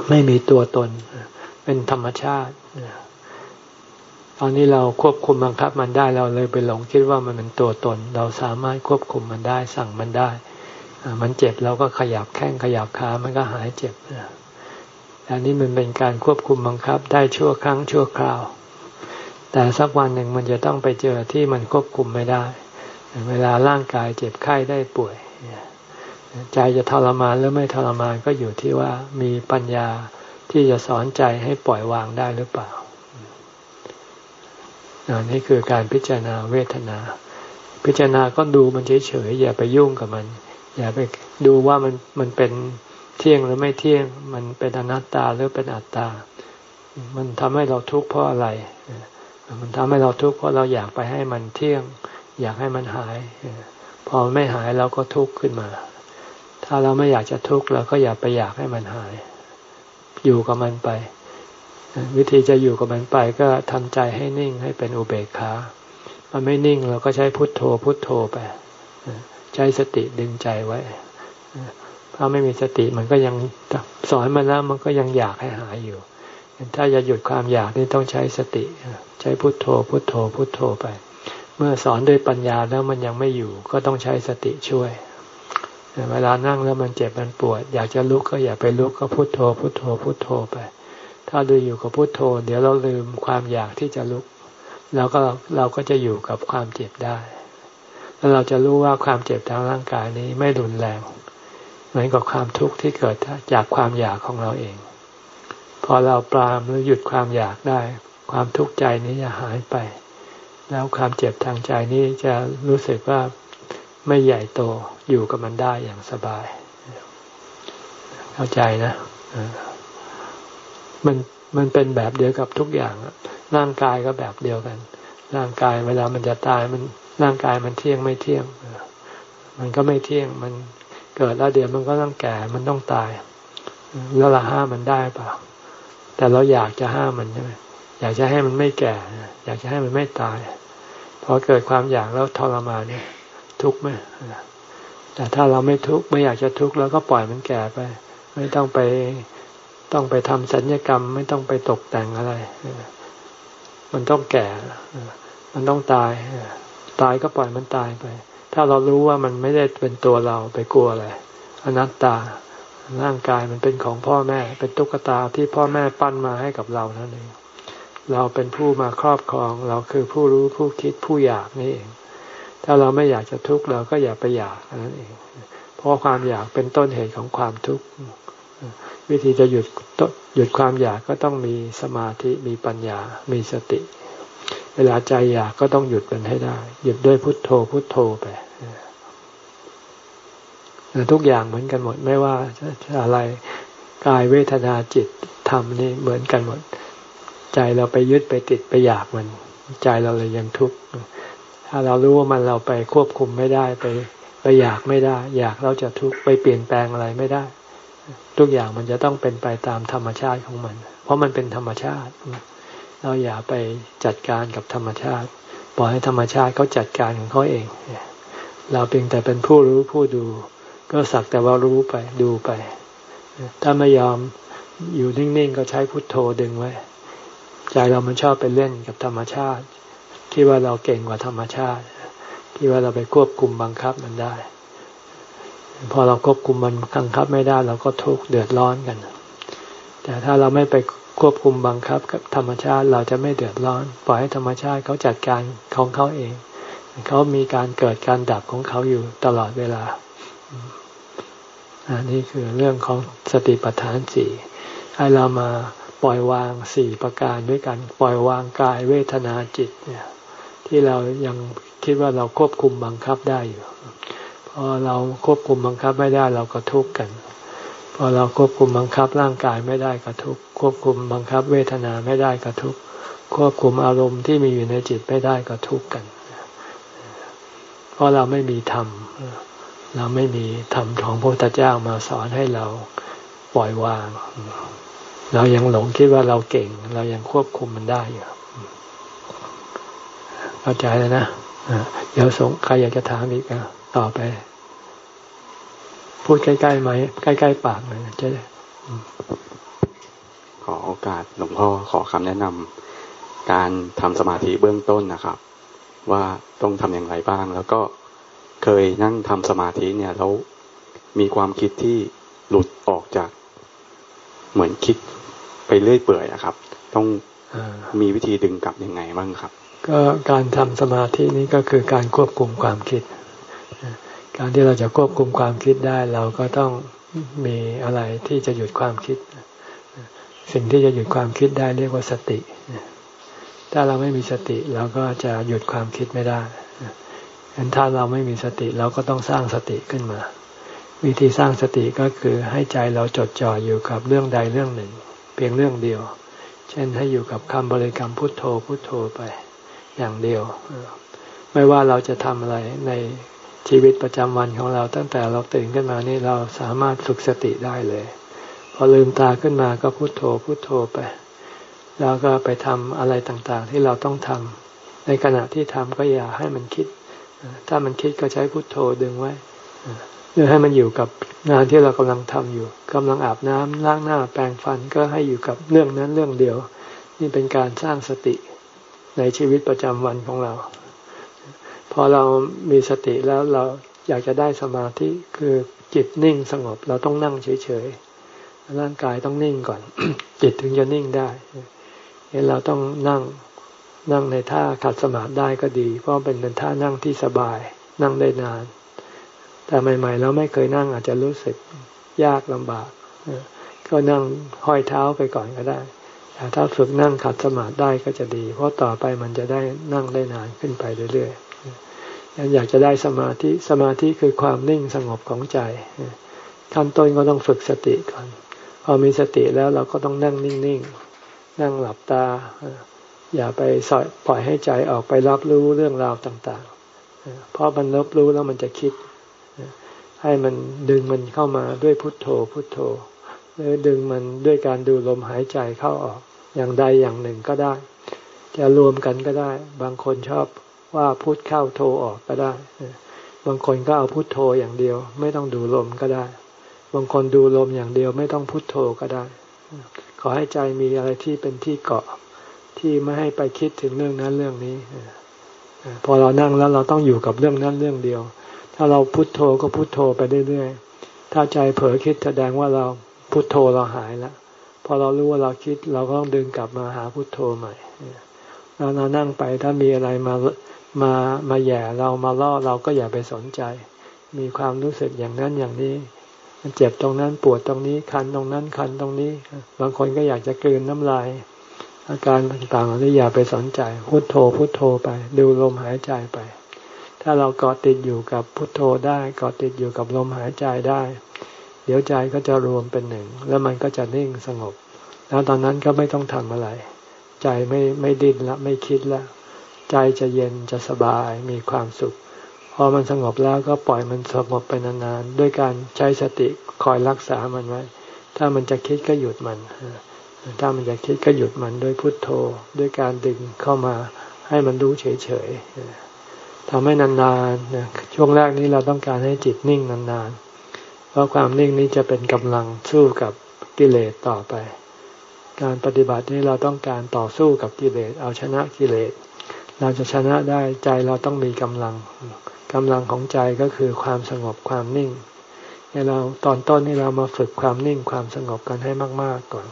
Speaker 1: ไม่มีตัวตน เป็นธรรมชาติตอนนี้เราควบคุมบังคับมันได้เราเลยไปหลงคิดว่ามันเป็นตัวตน เราสามารถควบคุมมันได้สั่งมันได้ มันเจ็บเราก็ขยับแข้งขยับขา มันก็หายเจ็บอันนี้มันเป็นการควบคุมบังคับ ได้ชั่วครั้งชั่วคราว แต่สักวันหนึ่งมันจะต้องไปเจอที่มันควบคุมไม่ได้ เวลาร่างกายเจ็บไข้ได้ป่วยใจจะทรมานหรือไม่ทรมานก็อยู่ที่ว่ามีปัญญาที่จะสอนใจให้ปล่อยวางได้หรือเปล่าน,นี่คือการพิจารณาเวทนา พิจารณาก็ดูมันเฉยๆอย่าไปยุ่งกับมัน อย่าไปดูว่ามันมันเป็นเที่ยงหรือไม่เที่ยง มันเป็นอนัตตาหรือเป็นอัตตา มันทำให้เราทุกข์เพราะอะไร มันทำให้เราทุกข์เพราะเราอยากไปให้มันเที่ยง อยากให้มันหาย พอไม่หายเราก็ทุกข์ขึ้นมา ถ้าเราไม่อยากจะทุกข์เราก็อย่าไปอยากให้มันหาย อยู่กับมันไป วิธีจะอยู่กับมันไปก็ทำใจให้นิ่งให้เป็นอุเบกขา มันไม่นิ่งเราก็ใช้พุทโธพุทโธไป ใช้สติดึงใจไว้ ถ้าไม่มีสติมันก็ยังสอนมันแล้วมันก็ยังอยากให้หายอยู่ ถ้าจะหยุดความอยากนี่ต้องใช้สติ ใช้พุทโธ พุทโธ พุทโธไป เมื่อสอนด้วยปัญญาแล้วมันยังไม่อยู่ ก็ต้องใช้สติช่วย เวลานั่งแล้วมันเจ็บมันปวด อยากจะลุกก็อย่าไปลุกก็พุทโธ พุทโธ พุทโธไป ถ้าดูอยู่กับพุทโธ เดี๋ยวเราลืมความอยากที่จะลุก แล้วก็เราก็จะอยู่กับความเจ็บได้ แล้วเราจะรู้ว่าความเจ็บทางร่างกายนี้ไม่รุนแรงเหมือนกับความทุกข์ที่เกิดจากความอยากของเราเอง พอเราปรามหรือหยุดความอยากได้ ความทุกข์ใจนี้จะหายไป แล้วความเจ็บทางใจนี้จะรู้สึกว่าไม่ใหญ่โตอยู่กับมันได้อย่างสบาย เข้าใจนะมันมันเป็นแบบเดียวกับทุกอย่างร่างกายก็แบบเดียวกัน ร่างกายเวลามันจะตายมัน ร่างกายมันเที่ยงไม่เที่ยง มันก็ไม่เที่ยง มันเกิดแล้วเดี๋ยวมันก็ต้องแก่ มันต้องตาย แล้วเราห้ามมันได้เปล่า แต่เราอยากจะห้ามมันใช่ไหมอยากจะให้มันไม่แก่ อยากจะให้มันไม่ตาย พอเกิดความอยากแล้วทรมานเนี่ยทุกข์ไหมแต่ถ้าเราไม่ทุกข์ไม่อยากจะทุกข์เราก็ปล่อยมันแก่ไป ไม่ต้องไปต้องไปทำสัญญกรรม ไม่ต้องไปตกแต่งอะไร มันต้องแก่ มันต้องตาย ตายก็ปล่อยมันตายไป ถ้าเรารู้ว่ามันไม่ได้เป็นตัวเราไปกลัวอะไรอนัตตาร่างกายมันเป็นของพ่อแม่ เป็นตุ๊กตาที่พ่อแม่ปั้นมาให้กับเรานั่นเองเราเป็นผู้มาครอบครอง เราคือผู้รู้ผู้คิดผู้อยากนี่เอง ถ้าเราไม่อยากจะทุกข์เราก็อย่าไปอยากนั่นเอง เพราะความอยากเป็นต้นเหตุของความทุกข์วิธีจะหยุดหยุดความอยากก็ต้องมีสมาธิมีปัญญา มีสติ เวลาใจอยากก็ต้องหยุดมันให้ได้ หยุดด้วยพุทโธพุทโธไปทุกอย่างเหมือนกันหมดไม่ว่าอะไรกายเวทนาจิตธรรมนี่เหมือนกันหมด ใจเราไปยึดไปติดไปอยากมัน ใจเราเลยยังทุกข์ถ้าเรารู้ว่ามันเราไปควบคุมไม่ได้ไปไปอยากไม่ได้ อยากเราจะทุกข์ไปเปลี่ยนแปลงอะไรไม่ได้ ทุกอย่างมันจะต้องเป็นไปตามธรรมชาติของมัน เพราะมันเป็นธรรมชาติ เราอย่าไปจัดการกับธรรมชาติปล่อยให้ธรรมชาติเขาจัดการของเขาเอง เราเพียงแต่เป็นผู้รู้ผู้ดู ก็สักแต่ว่ารู้ไปดูไป ถ้าไม่ยอมอยู่นิ่งๆ ก็ใช้พุทโธดึงไว้ ใจเรามันชอบไปเล่นกับธรรมชาติ คิดว่าเราเก่งกว่าธรรมชาติคิดว่าเราไปควบคุมบังคับมันได้ พอเราควบคุมมันบังคับไม่ได้ เราก็ทุกข์เดือดร้อนกัน แต่ถ้าเราไม่ไป ควบคุมบังคับกับธรรมชาติเราจะไม่เดือดร้อน ปล่อยให้ธรรมชาติเขาจัดการของเขาเอง เขามีการเกิดการดับของเขาอยู่ตลอดเวลาอันนี้คือเรื่องของสติปัฏฐานสี่ให้เรามาปล่อยวางสี่ประการด้วยกัน ปล่อยวางกายเวทนาจิตเนี่ย ที่เรายังคิดว่าเราควบคุมบังคับได้อยู่พอเราควบคุมบังคับไม่ได้เราก็ทุกข์กัน พอเราควบคุมบังคับร่างกายไม่ได้ก็ทุกข์ควบคุมบังคับเวทนาไม่ได้ก็ทุกข์ควบคุมอารมณ์ที่มีอยู่ในจิตไม่ได้ก็ทุกข์กัน เพราะเราไม่มีธรรม เราไม่มีธรรมของพระพุทธเจ้ามาสอนให้เราปล่อยวาง เรายังหลงคิดว่าเราเก่ง เรายังควบคุมมันได้อยู่เข้าใจแล้วนะเดี๋ยวสงใครอยากจะถามอีกต่อไป พูดใกล้ๆไหมใกล้ๆปากเลยจะ
Speaker 4: ขอโอกาสหลวงพ่อขอคำแนะนำการทำสมาธิเบื้องต้นนะครับ ว่าต้องทำอย่างไรบ้าง แล้วก็เคยนั่งทำสมาธิเนี่ยแล้วมีความคิดที่หลุดออกจาก เหมือนคิดไปเรื่อยเปื่อยอะครับ ต้องมีวิธีดึงกลับยังไงบ้างครับ
Speaker 1: ก็การทำสมาธินี้ก็คือการควบคุมความคิด การที่เราจะควบคุมความคิดได้ เราก็ต้องมีอะไรที่จะหยุดความคิด สิ่งที่จะหยุดความคิดได้เรียกว่าสติ ถ้าเราไม่มีสติเราก็จะหยุดความคิดไม่ได้ฉะนั้นถ้าเราไม่มีสติเราก็ต้องสร้างสติขึ้นมา วิธีสร้างสติก็คือให้ใจเราจดจ่ออยู่กับเรื่องใดเรื่องหนึ่ง เพียงเรื่องเดียว เช่นให้อยู่กับคำบริกรรมพุทโธพุทโธไปอย่างเดียว ไม่ว่าเราจะทำอะไรใน ชีวิตประจำวันของเราตั้งแต่เราตื่นขึ้นมานี่เราสามารถฝึกสติได้เลย พอลืมตาขึ้นมาก็พุโทโธพุโทโธไป แล้วก็ไปทำอะไรต่างๆ ที่เราต้องทำในขณะที่ทำก็อย่าให้มันคิด ถ้ามันคิดก็ใช้พุโทโธดึงไว้หรือให้มันอยู่กับงานที่เรากำลังทำอยู่กำลังอาบน้ำล้างหน้าแปรงฟันก็ให้อยู่กับเรื่องนั้นเรื่องเดียว นี่เป็นการสร้างสติในชีวิตประจำวันของเรา พอเรามีสติแล้วเราอยากจะได้สมาธิคือจิตนิ่งสงบ เราต้องนั่งเฉยๆร่างกายต้องนิ่งก่อน จิตถึงจะนิ่งได้เห็นเราต้องนั่งนั่งในท่าขัดสมาธิได้ก็ดี เพราะเป็นเป็นท่านั่งที่สบาย นั่งได้นาน แต่ใหม่ๆเราไม่เคยนั่งอาจจะรู้สึกยากลำบากก็นั่งห้อยเท้าไปก่อนก็ได้แต่ถ้าฝึกนั่งขัดสมาธิได้ก็จะดี เพราะต่อไปมันจะได้นั่งได้นานขึ้นไปเรื่อยๆ อยากจะได้สมาธิสมาธิคือความนิ่งสงบของใจขั้นต้นก็ต้องฝึกสติก่อน พอมีสติแล้วเราก็ต้องนั่งนิ่งๆ นั่งหลับตา อย่าไปสอยปล่อยให้ใจออกไปรับรู้เรื่องราวต่างๆ เพราะมันรับรู้แล้วมันจะคิด ให้มันดึงมันเข้ามาด้วยพุทโธพุทโธ หรือดึงมันด้วยการดูลมหายใจเข้าออกอย่างใดอย่างหนึ่งก็ได้ จะรวมกันก็ได้ บางคนชอบ ว่าพุทเข้าโทออกก็ได้ บางคนก็เอาพุทโธอย่างเดียว ไม่ต้องดูลมก็ได้ บางคนดูลมอย่างเดียว ไม่ต้องพุทโธก็ได้ ขอให้ใจมีอะไรที่เป็นที่เกาะที่ไม่ให้ไปคิดถึงเรื่องนั้นเรื่องนี้ พอเรานั่งแล้วเราต้องอยู่กับเรื่องนั้นเรื่องเดียว ถ้าเราพุทโธก็พุทโธไปเรื่อยๆ ถ้าใจเผลอคิดแสดงว่าเราพุทโธเราหายแล้วพอเรารู้ว่าเราคิดเราก็ต้องดึงกลับมาหาพุทโธใหม่เราเรานั่งไปถ้ามีอะไรมา มามาแย่เรามาล่อเราก็อย่าไปสนใจ มีความรู้สึกอย่างนั้นอย่างนี้ มันเจ็บตรงนั้นปวดตรงนี้คันตรงนั้นคันตรงนี้ บางคนก็อยากจะกลืนน้ำลาย อาการต่างๆนี้อย่าไปสนใจ พุโทโธพุโทโธไป ดูลมหายใจไป ถ้าเราเกาะติดอยู่กับพุโทโธได้เกาะติดอยู่กับลมหายใจได้ เดี๋ยวใจก็จะรวมเป็นหนึ่ง แล้วมันก็จะนิ่งสงบ แล้วตอนนั้นก็ไม่ต้องทำอะไร ใจไม่ไม่ดิ้นละไม่คิดละ ใจจะเย็นจะสบายมีความสุข พอมันสงบแล้วก็ปล่อยมันสงบไปนานๆด้วยการใช้สติคอยรักษามันไว้ ถ้ามันจะคิดก็หยุดมัน ถ้ามันจะคิดก็หยุดมันด้วยพุทโธ ด้วยการดึงเข้ามาให้มันรู้เฉยๆทำให้นานๆช่วงแรกนี้เราต้องการให้จิตนิ่งนานๆ เพราะความนิ่งนี้จะเป็นกำลังสู้กับกิเลสต่อไป การปฏิบัตินี้เราต้องการต่อสู้กับกิเลสเอาชนะกิเลส เราจะชนะได้ใจเราต้องมีกำลังกำลังของใจก็คือความสงบความนิ่งให้เราตอนต้นนี่เรามาฝึกความนิ่งความสงบกันให้มาก ๆก่อน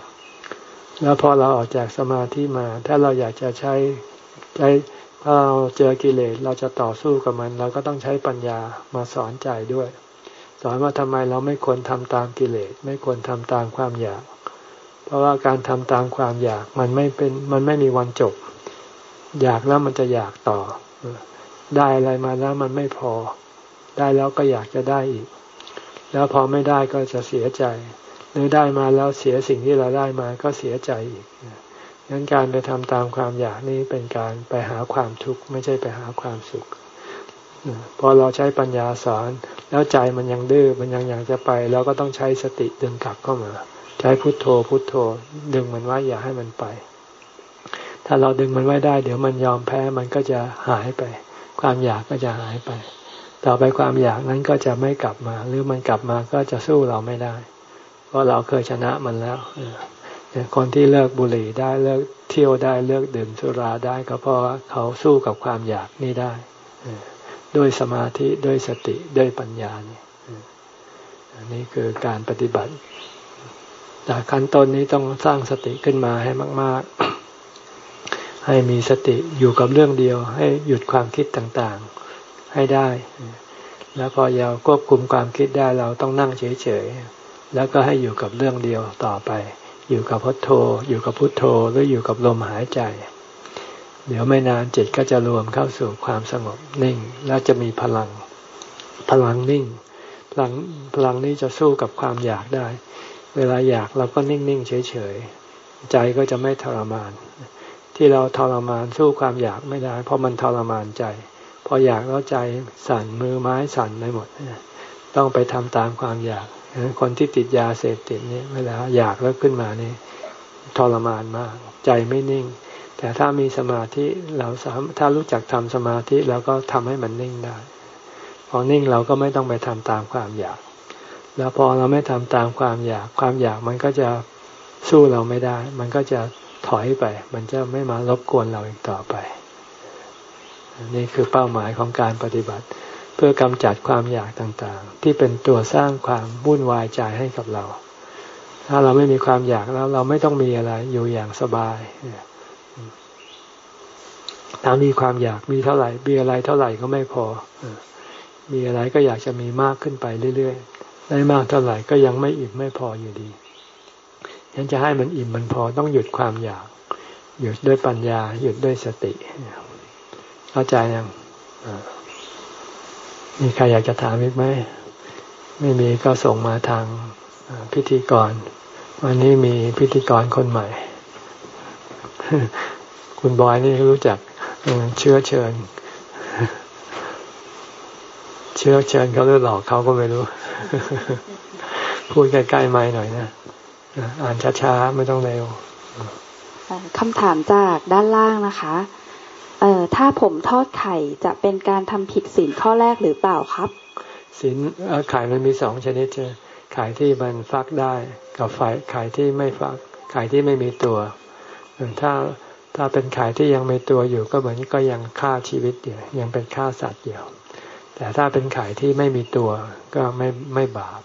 Speaker 1: แล้วพอเราออกจากสมาธิมา ถ้าเราอยากจะใช้ใจถ้าเราเจอกิเลสเราจะต่อสู้กับมัน เราก็ต้องใช้ปัญญามาสอนใจด้วย สอนว่าทำไมเราไม่ควรทำตามกิเลส ไม่ควรทำตามความอยาก เพราะว่าการทำตามความอยากมันไม่เป็นมันไม่มีวันจบ อยากแล้วมันจะอยากต่อ ได้อะไรมาแล้วมันไม่พอ ได้แล้วก็อยากจะได้อีก แล้วพอไม่ได้ก็จะเสียใจ หรือได้มาแล้วเสียสิ่งที่เราได้มาก็เสียใจอีกงั้นการไปทำตามความอยากนี้เป็นการไปหาความทุกข์ไม่ใช่ไปหาความสุขพอเราใช้ปัญญาสอน แล้วใจมันยังดื้อมันยังอยากจะไปเราก็ต้องใช้สติดึงกลับเข้ามา ใช้พุทโธพุทโธ ดึงมันไว้อย่าให้มันไป ถ้าเราดึงมันไว้ได้ เดี๋ยวมันยอมแพ้มันก็จะหายไป ความอยากก็จะหายไป ต่อไปความอยากนั้นก็จะไม่กลับมา หรือมันกลับมาก็จะสู้เราไม่ได้ เพราะเราเคยชนะมันแล้วคนที่เลิกบุหรี่ได้เลิกเที่ยวได้เลิกดื่มสุราได้ก็เพราะเขาสู้กับความอยากนี่ได้ด้วยสมาธิด้วยสติด้วยปัญญานี่อันนี้คือการปฏิบัติจากขั้นต้นนี้ต้องสร้างสติขึ้นมาให้มาก ๆ ให้มีสติอยู่กับเรื่องเดียว ให้หยุดความคิดต่างๆให้ได้ แล้วพอเราควบคุมความคิดได้เราต้องนั่งเฉยๆแล้วก็ให้อยู่กับเรื่องเดียวต่อไป อยู่กับพุทโธ อยู่กับพุทโธหรืออยู่กับลมหายใจ เดี๋ยวไม่นานจิตก็จะรวมเข้าสู่ความสงบนิ่ง แล้วจะมีพลัง พลังนิ่ง พลังพลังนี้จะสู้กับความอยากได้ เวลาอยากเราก็นิ่งๆเฉยๆใจก็จะไม่ทรมาน ที่เราทรมานสู้ความอยากไม่ได้ เพราะมันทรมานใจ พออยากแล้วใจสั่นมือไม้สั่นไปหมดต้องไปทำตามความอยากคนที่ติดยาเสพติดนี่เวลาอยากแล้วขึ้นมานี่ทรมานมาก ใจไม่นิ่ง แต่ถ้ามีสมาธิเราสามถ้ารู้จักทำสมาธิเราก็ทำให้มันนิ่งได้พอนิ่งเราก็ไม่ต้องไปทำตามความอยาก แล้วพอเราไม่ทำตามความอยาก ความอยากมันก็จะสู้เราไม่ได้ มันก็จะ ถอยไป มันจะไม่มารบกวนเราอีกต่อไป นี่คือเป้าหมายของการปฏิบัติ เพื่อกำจัดความอยากต่างๆ ที่เป็นตัวสร้างความวุ่นวายใจให้กับเรา ถ้าเราไม่มีความอยากแล้ว เราไม่ต้องมีอะไรอยู่อย่างสบายถ้ามีความอยากมีเท่าไหร่มีอะไรเท่าไหร่ก็ไม่พอมีอะไรก็อยากจะมีมากขึ้นไปเรื่อยๆ ได้มากเท่าไหร่ก็ยังไม่อิ่มไม่พออยู่ดี ยังจะให้มันอิ่มมันพอต้องหยุดความอยาก หยุดด้วยปัญญา หยุดด้วยสติเข้าใจยังมีใครอยากจะถามอีกไหมไม่มีก็ส่งมาทางพิธีกร วันนี้มีพิธีกรคนใหม่ คุณบอยนี่รู้จักเชื้อเชิญ เชื้อเชิญเขาหรือหลอกเขาก็ไม่รู้ พูดใกล้ๆไม้หน่อยนะ อ่านช้าๆไม่ต้องเร็ว
Speaker 5: คำถามจากด้านล่างนะคะเอ่อถ้าผมทอดไข่จะเป็นการทำผิดศีลข้อแรกหรือเปล่าครับ
Speaker 1: ศีลไข่มันมีสองชนิดใช่ไข่ที่มันฟักได้กับไข่ไข่ที่ไม่ฟักไข่ที่ไม่มีตัว ถ้าถ้าเป็นไข่ที่ยังมีตัวอยู่ก็เหมือนก็ยังฆ่าชีวิตอยู่ยังเป็นฆ่าสัตว์อยู่แต่ถ้าเป็นไข่ที่ไม่มีตัวก็ไม่ไม่บาป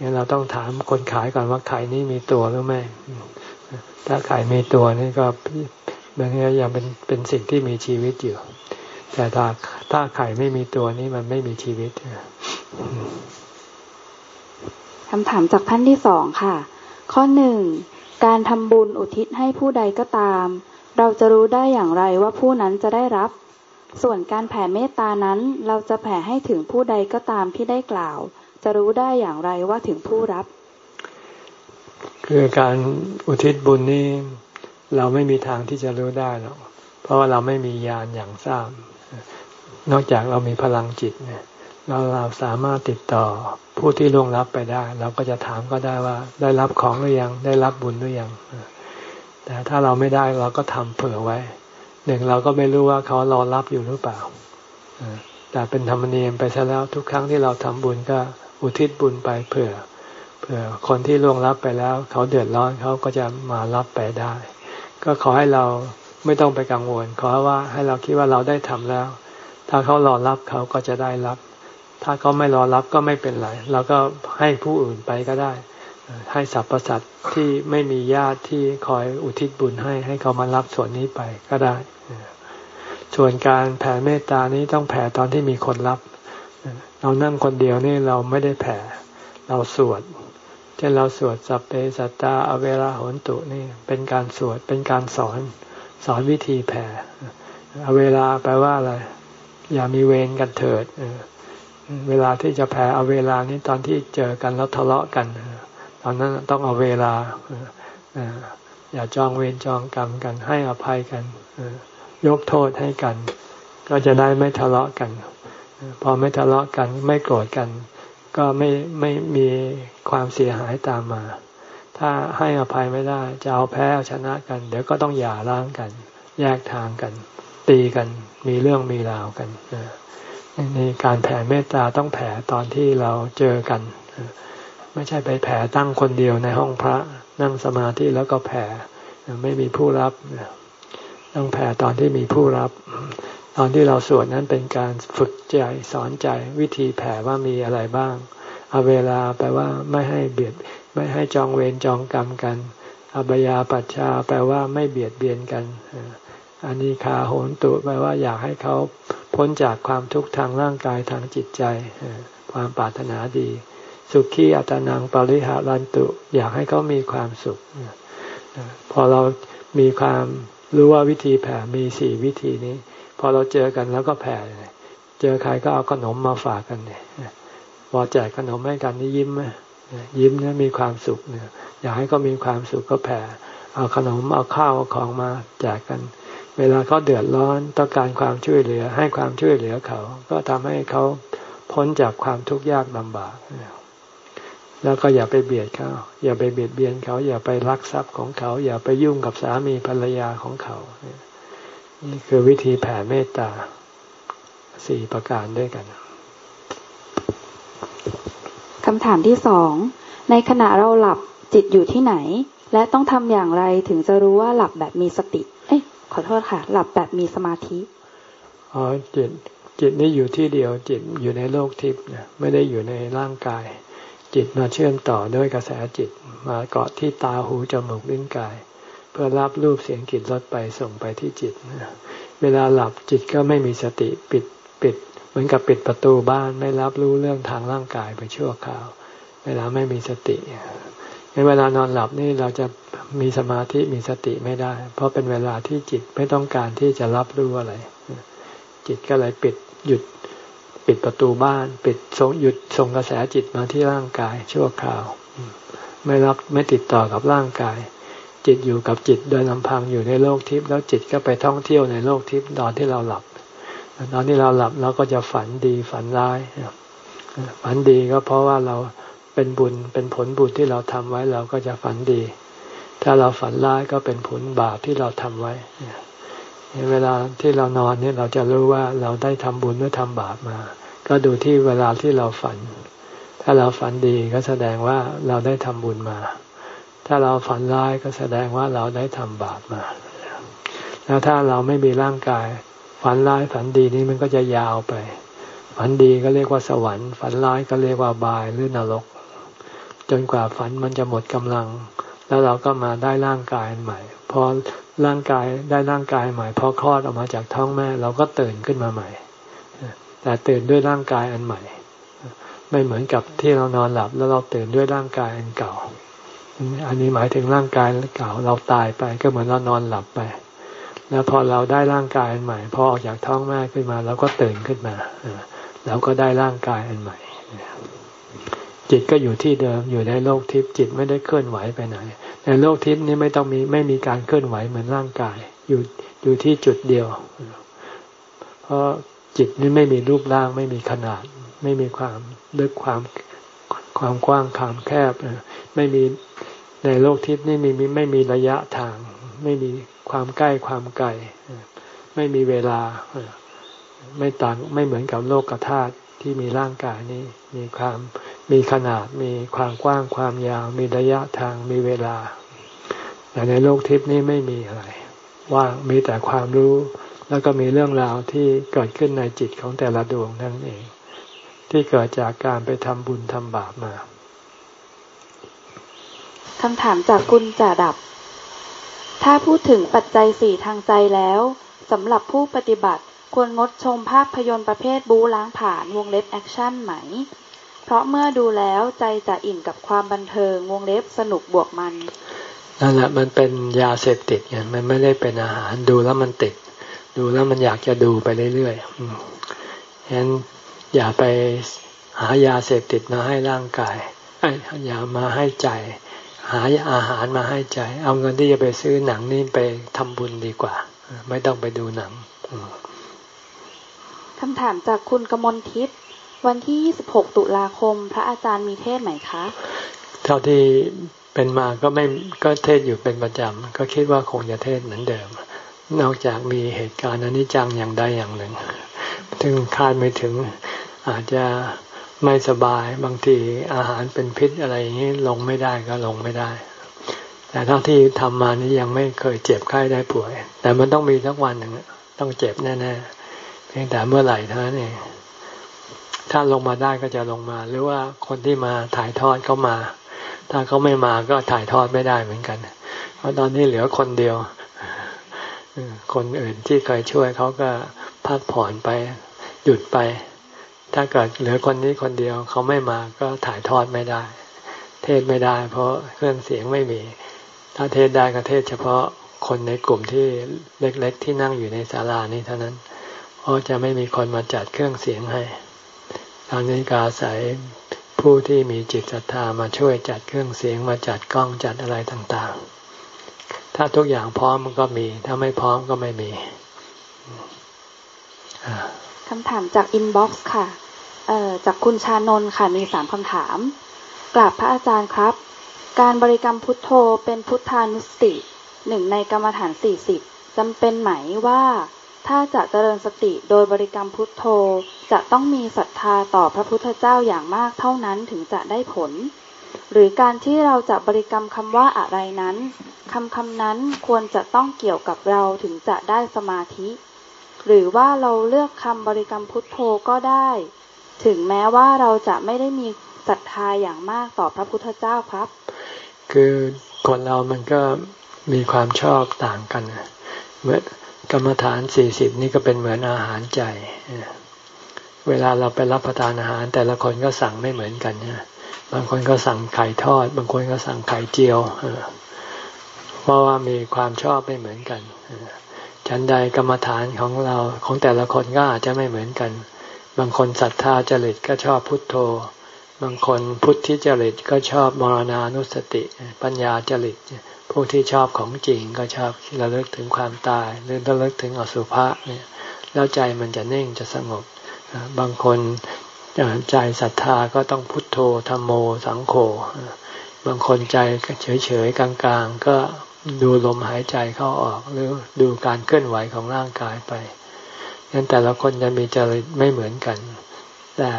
Speaker 1: งั้นเราต้องถามคนขายก่อนว่าไข่นี้มีตัวหรือไม่ ถ้าไข่มีตัวนี่ก็มันก็ยังเป็นเป็นสิ่งที่มีชีวิตอยู่ แต่ถ้าถ้าไข่ไม่มีตัวนี้มันไม่มีชีวิต
Speaker 5: คำถามจากท่านที่สองค่ะ ข้อหนึ่งการทำบุญอุทิศให้ผู้ใดก็ตาม เราจะรู้ได้อย่างไรว่าผู้นั้นจะได้รับ ส่วนการแผ่เมตตานั้น เราจะแผ่ให้ถึงผู้ใดก็ตามที่ได้กล่าว จะรู้ได้อย่างไรว่าถึงผู้รับ
Speaker 1: คือการอุทิศบุญนี้เราไม่มีทางที่จะรู้ได้หรอกเพราะว่าเราไม่มียานอย่างทราบ นอกจากเรามีพลังจิตเนี่ยเราเราสามารถติดต่อผู้ที่ล่วงรับไปได้ เราก็จะถามก็ได้ว่า ได้รับของหรือยัง ได้รับบุญหรือยังแต่ถ้าเราไม่ได้เราก็ทำเผื่อไว้หนึ่งเราก็ไม่รู้ว่าเขารอรับอยู่หรือเปล่าแต่เป็นธรรมเนียมไปซะแล้วทุกครั้งที่เราทำบุญก็ อุทิศบุญไปเผื่อเผื่อคนที่ล่วงรับไปแล้ว เขาเดือดร้อนเขาก็จะมารับไปได้ ก็ขอให้เราไม่ต้องไปกังวล ขอว่าให้เราคิดว่าเราได้ทำแล้ว ถ้าเขารอรับเขาก็จะได้รับ ถ้าเขาไม่รอรับก็ไม่เป็นไรเราก็ให้ผู้อื่นไปก็ได้ ให้สรรพสัตว์ที่ไม่มีญาติที่คอยอุทิศบุญให้ให้เขามารับส่วนนี้ไปก็ได้ส่วนการแผ่เมตตานี้ต้องแผ่ตอนที่มีคนรับ เรานั่งคนเดียวนี่เราไม่ได้แผ่ เราสวดเช่นเราสวดสัพเพสัตตาอเวราหนตุนี่เป็นการสวดเป็นการสอนสอนวิธีแผ่อเวลาแปลว่าอะไรอย่ามีเวรกันเถิดเวลาที่จะแผ่เอาเวลานี้ตอนที่เจอกันแล้วทะเลาะกันตอนนั้นต้องเอาเวลาอย่าจองเวรจองกรรมกันให้อภัยกันยกโทษให้กัน ก็จะได้ไม่ทะเลาะกัน พอไม่ทะเลาะกันไม่โกรธกัน ก็ไม่ไม่มีความเสียหายตามมา ถ้าให้อภัยไม่ได้ จะเอาแพ้เอาชนะกัน เดี๋ยวก็ต้องหย่าร้างกัน แยกทางกัน ตีกันมีเรื่องมีราวกันนี่การแผ่เมตตาต้องแผ่ตอนที่เราเจอกัน ไม่ใช่ไปแผ่ตั้งคนเดียวในห้องพระนั่งสมาธิแล้วก็แผ่ไม่มีผู้รับต้องแผ่ตอนที่มีผู้รับ ตอนที่เราสวดนั้นเป็นการฝึกใจสอนใจวิธีแผ่ว่ามีอะไรบ้างเอาเวลาแปลว่าไม่ให้เบียดไม่ให้จองเวรจองกรรมกันอบยาปัชชาแปลว่าไม่เบียดเบียนกันอันนี้คาโหนตุแปลว่าอยากให้เขาพ้นจากความทุกข์ทางร่างกายทางจิตใจ ความปรารถนาดี สุขีอัตนังปริหารันตุ อยากให้เขามีความสุข พอเรามีความรู้ว่าวิธีแผ่มีสี่วิธีนี้ อเราเจอกันแล้วก็แผ่เจอใครก็เอาขนมมาฝากกันเนี่ยพอแจกขนมให้กันนี่ยิ้มไหมยิ้มนะมีความสุขเนี่ย อยากให้เขามีความสุขก็แผ่ เอาขนมเอาข้าวเอาของมาแจกกัน เวลาเขาเดือดร้อนต้องการความช่วยเหลือ ให้ความช่วยเหลือเขา ก็ทำให้เขาพ้นจากความทุกข์ยากลำบาก แล้วก็อย่าไปเบียดเขาอย่าไปเบียดเบียนเขา อย่าไปรักทรัพย์ของเขา อย่าไปยุ่งกับสามีภรรยาของเขานี่ คือวิธีแผ่เมตตาสี่ประการด้วยกัน
Speaker 5: คำถามที่สอง ในขณะเราหลับจิตอยู่ที่ไหน และต้องทำอย่างไรถึงจะรู้ว่าหลับแบบมีสติ เอ้ยขอโทษค่ะ หลับแบบมีสมาธิ
Speaker 1: อ๋อจิตจิตนี่อยู่ที่เดียวจิตอยู่ในโลกทิพย์เนี่ยไม่ได้อยู่ในร่างกาย จิตมาเชื่อมต่อด้วยกระแสจิต มาเกาะที่ตาหูจมูกลิ้นกาย เพื่อรับรูปเสียงกลิ่นรสไปส่งไปที่จิต เวลาหลับจิตก็ไม่มีสติปิดปิด เหมือนกับปิดประตูบ้านไม่รับรู้เรื่องทางร่างกายไปชั่วคราว เวลาไม่มีสติในเวลานอนหลับนี่เราจะมีสมาธิมีสติไม่ได้ เพราะเป็นเวลาที่จิตไม่ต้องการที่จะรับรู้อะไร จิตก็เลยปิดหยุดปิดประตูบ้าน ปิดส่งหยุดส่งกระแสจิตมาที่ร่างกายชั่วคราว ไม่รับไม่ติดต่อกับร่างกาย จิตอยู่กับจิตโดยลำพังอยู่ในโลกทิพย์แล้วจิตก็ไปท่องเที่ยวในโลกทิพย์ตอนที่เราหลับ ตอนที่เราหลับเราก็จะฝันดีฝันร้าย ฝันดีก็เพราะว่าเราเป็นบุญเป็นผลบุญที่เราทำไว้เราก็จะฝันดี ถ้าเราฝันร้ายก็เป็นผลบาปที่เราทำไว้เวลาที่เรานอนเนี่ยเราจะรู้ว่าเราได้ทำบุญหรือทำบาปมา ก็ดูที่เวลาที่เราฝัน ถ้าเราฝันดีก็แสดงว่าเราได้ทำบุญมา ถ้าเราฝันร้ายก็แสดงว่าเราได้ทำบาปมา แล้วถ้าเราไม่มีร่างกาย ฝันร้ายฝันดีนี่มันก็จะยาวไป ฝันดีก็เรียกว่าสวรรค์ ฝันร้ายก็เรียกว่าบายหรือนรก จนกว่าฝันมันจะหมดกำลัง แล้วเราก็มาได้ร่างกายใหม่ พอร่างกายได้ร่างกายใหม่พอคลอดออกมาจากท้องแม่ เราก็ตื่นขึ้นมาใหม่ แต่ตื่นด้วยร่างกายอันใหม่ ไม่เหมือนกับที่เรานอนหลับแล้วเราตื่นด้วยร่างกายอันเก่า อันนี้หมายถึงร่างกายเก่าเราตายไปก็เหมือนเรานอนหลับไป แล้วพอเราได้ร่างกายอันใหม่พอออกจากท้องแม่ขึ้นมาเราก็ตื่นขึ้นมาเราก็ได้ร่างกายอันใหม่ จิตก็อยู่ที่เดิมอยู่ในโลกทิพย์จิตไม่ได้เคลื่อนไหวไปไหน ในโลกทิพย์นี้ไม่ต้องมีไม่มีการเคลื่อนไหวเหมือนร่างกาย อยู่อยู่ที่จุดเดียว เพราะจิตนี้ไม่มีรูปร่างไม่มีขนาด ไม่มีความลึกความความกว้างความแคบไม่มี ในโลกทิพย์นี่มีไม่มีระยะทาง ไม่มีความใกล้ความไกลไม่มีเวลาไม่ต่างไม่เหมือนกับโลกธาตุที่มีร่างกายนี้ มีความมีขนาดมีความกว้างความยาว มีระยะทางมีเวลา แต่ในโลกทิพย์นี้ไม่มีอะไร ว่างมีแต่ความรู้แล้วก็มีเรื่องราวที่เกิดขึ้นในจิตของแต่ละดวงนั่นเอง ที่เกิดจากการไปทำบุญทำบาปมา
Speaker 5: คำถามจากคุณจ่าดับ ถ้าพูดถึงปัจจัยสี่ทางใจแล้วสำหรับผู้ปฏิบัติควรงดชมภาพยนตร์ประเภทบู๊ล้างผลาญวงเล็บ action ไหม เพราะเมื่อดูแล้วใจจะอิ่มกับความบันเทิงวงเล็บสนุกบวกมัน
Speaker 1: นั่นแหละมันเป็นยาเสพติดไงมันไม่ได้เป็นอาหารดูแล้วมันติด ดูแล้วมันอยากจะดูไปเรื่อยๆฉะนั้นอย่าไปหายาเสพติดมาให้ร่างกายอย่ามาให้ใจ หาอาหารมาให้ใจ เอาเงินที่จะไปซื้อหนังนี่ไปทำบุญดีกว่า ไม่ต้องไปดูหนัง
Speaker 5: คำถามจากคุณกมลทิพย์วันที่ 26 ตุลาคม พระอาจารย์มีเทศไหมคะ
Speaker 1: เท่าที่เป็นมาก็ไม่ก็เทศอยู่เป็นประจำ ก็คิดว่าคงจะเทศเหมือนเดิม นอกจากมีเหตุการณ์อนิจจังอย่างใดอย่างหนึ่งซึ่งคาดไม่ถึงอาจจะ ไม่สบายบางทีอาหารเป็นพิษอะไรอย่างนี้ลงไม่ได้ก็ลงไม่ได้ แต่เท่าที่ทำมานี้ยังไม่เคยเจ็บไข้ได้ป่วย แต่มันต้องมีสักวันหนึ่งต้องเจ็บแน่ๆเพียงแต่เมื่อไหร่เท่านั้นเองถ้าลงมาได้ก็จะลงมา หรือว่าคนที่มาถ่ายทอดเขามา ถ้าเขาไม่มาก็ถ่ายทอดไม่ได้เหมือนกัน เพราะตอนนี้เหลือคนเดียวคนอื่นที่เคยช่วยเขาก็พักผ่อนไปหยุดไป ถ้าเกิดเหลือคนนี้คนเดียวเขาไม่มาก็ถ่ายทอดไม่ได้ เทศไม่ได้ เพราะเครื่องเสียงไม่มี ถ้าเทศได้ก็เทศเฉพาะคนในกลุ่มที่เล็ก ๆ ที่นั่งอยู่ในศาลานี้เท่านั้นเพราะจะไม่มีคนมาจัดเครื่องเสียงให้ตอนนี้ก็อาศัยผู้ที่มีจิตศรัทธามาช่วยจัดเครื่องเสียงมาจัดกล้องจัดอะไรต่างๆ ถ้าทุกอย่างพร้อมมันก็มี ถ้าไม่พร้อมก็ไม่มี
Speaker 5: คำถามจาก inbox ค่ะ จากคุณชานนท์ค่ะมีสามคำถาม กราบพระอาจารย์ครับ การบริกรรมพุทโธเป็นพุทธานุสติหนึ่งในกรรมฐานสี่สิบจำเป็นไหมว่าถ้าจะเจริญสติโดยบริกรรมพุทโธ จะต้องมีศรัทธาต่อพระพุทธเจ้าอย่างมากเท่านั้นถึงจะได้ผล หรือการที่เราจะบริกรรมคำว่าอะไรนั้นคำคำนั้นควรจะต้องเกี่ยวกับเราถึงจะได้สมาธิ หรือว่าเราเลือกคำบริกรรมพุทโธก็ได้ ถึงแม้ว่าเราจะไม่ได้มีศรัทธาอย่างมากต่อพระพุทธเจ้าครับ
Speaker 1: คือคนเรามันก็มีความชอบต่างกันเมื่อกรรมฐานสี่สิบนี่ก็เป็นเหมือนอาหารใจ เวลาเราไปรับประทานอาหาร แต่ละคนก็สั่งไม่เหมือนกันนะบางคนก็สั่งไข่ทอด บางคนก็สั่งไข่เจียวเพราะว่ามีความชอบไม่เหมือนกันชั้นใดกรรมฐานของเราของแต่ละคนก็อาจจะไม่เหมือนกัน บางคนศรัทธาจริตก็ชอบพุทโธ บางคนพุทธิจริตก็ชอบมรณานุสติ ปัญญาจริตผู้ที่ชอบของจริงก็ชอบระลึกถึงความตาย หรือระลึกถึงอสุภะเนี่ยแล้วใจมันจะนิ่งจะสงบบางคนใจศรัทธาก็ต้องพุทโธธรรมโมสังโฆบางคนใจเฉยๆกลางๆ ก็ดูลมหายใจเข้าออกหรือดูการเคลื่อนไหวของร่างกายไป งั้นแต่ละคนจะมีจริตไม่เหมือนกัน แต่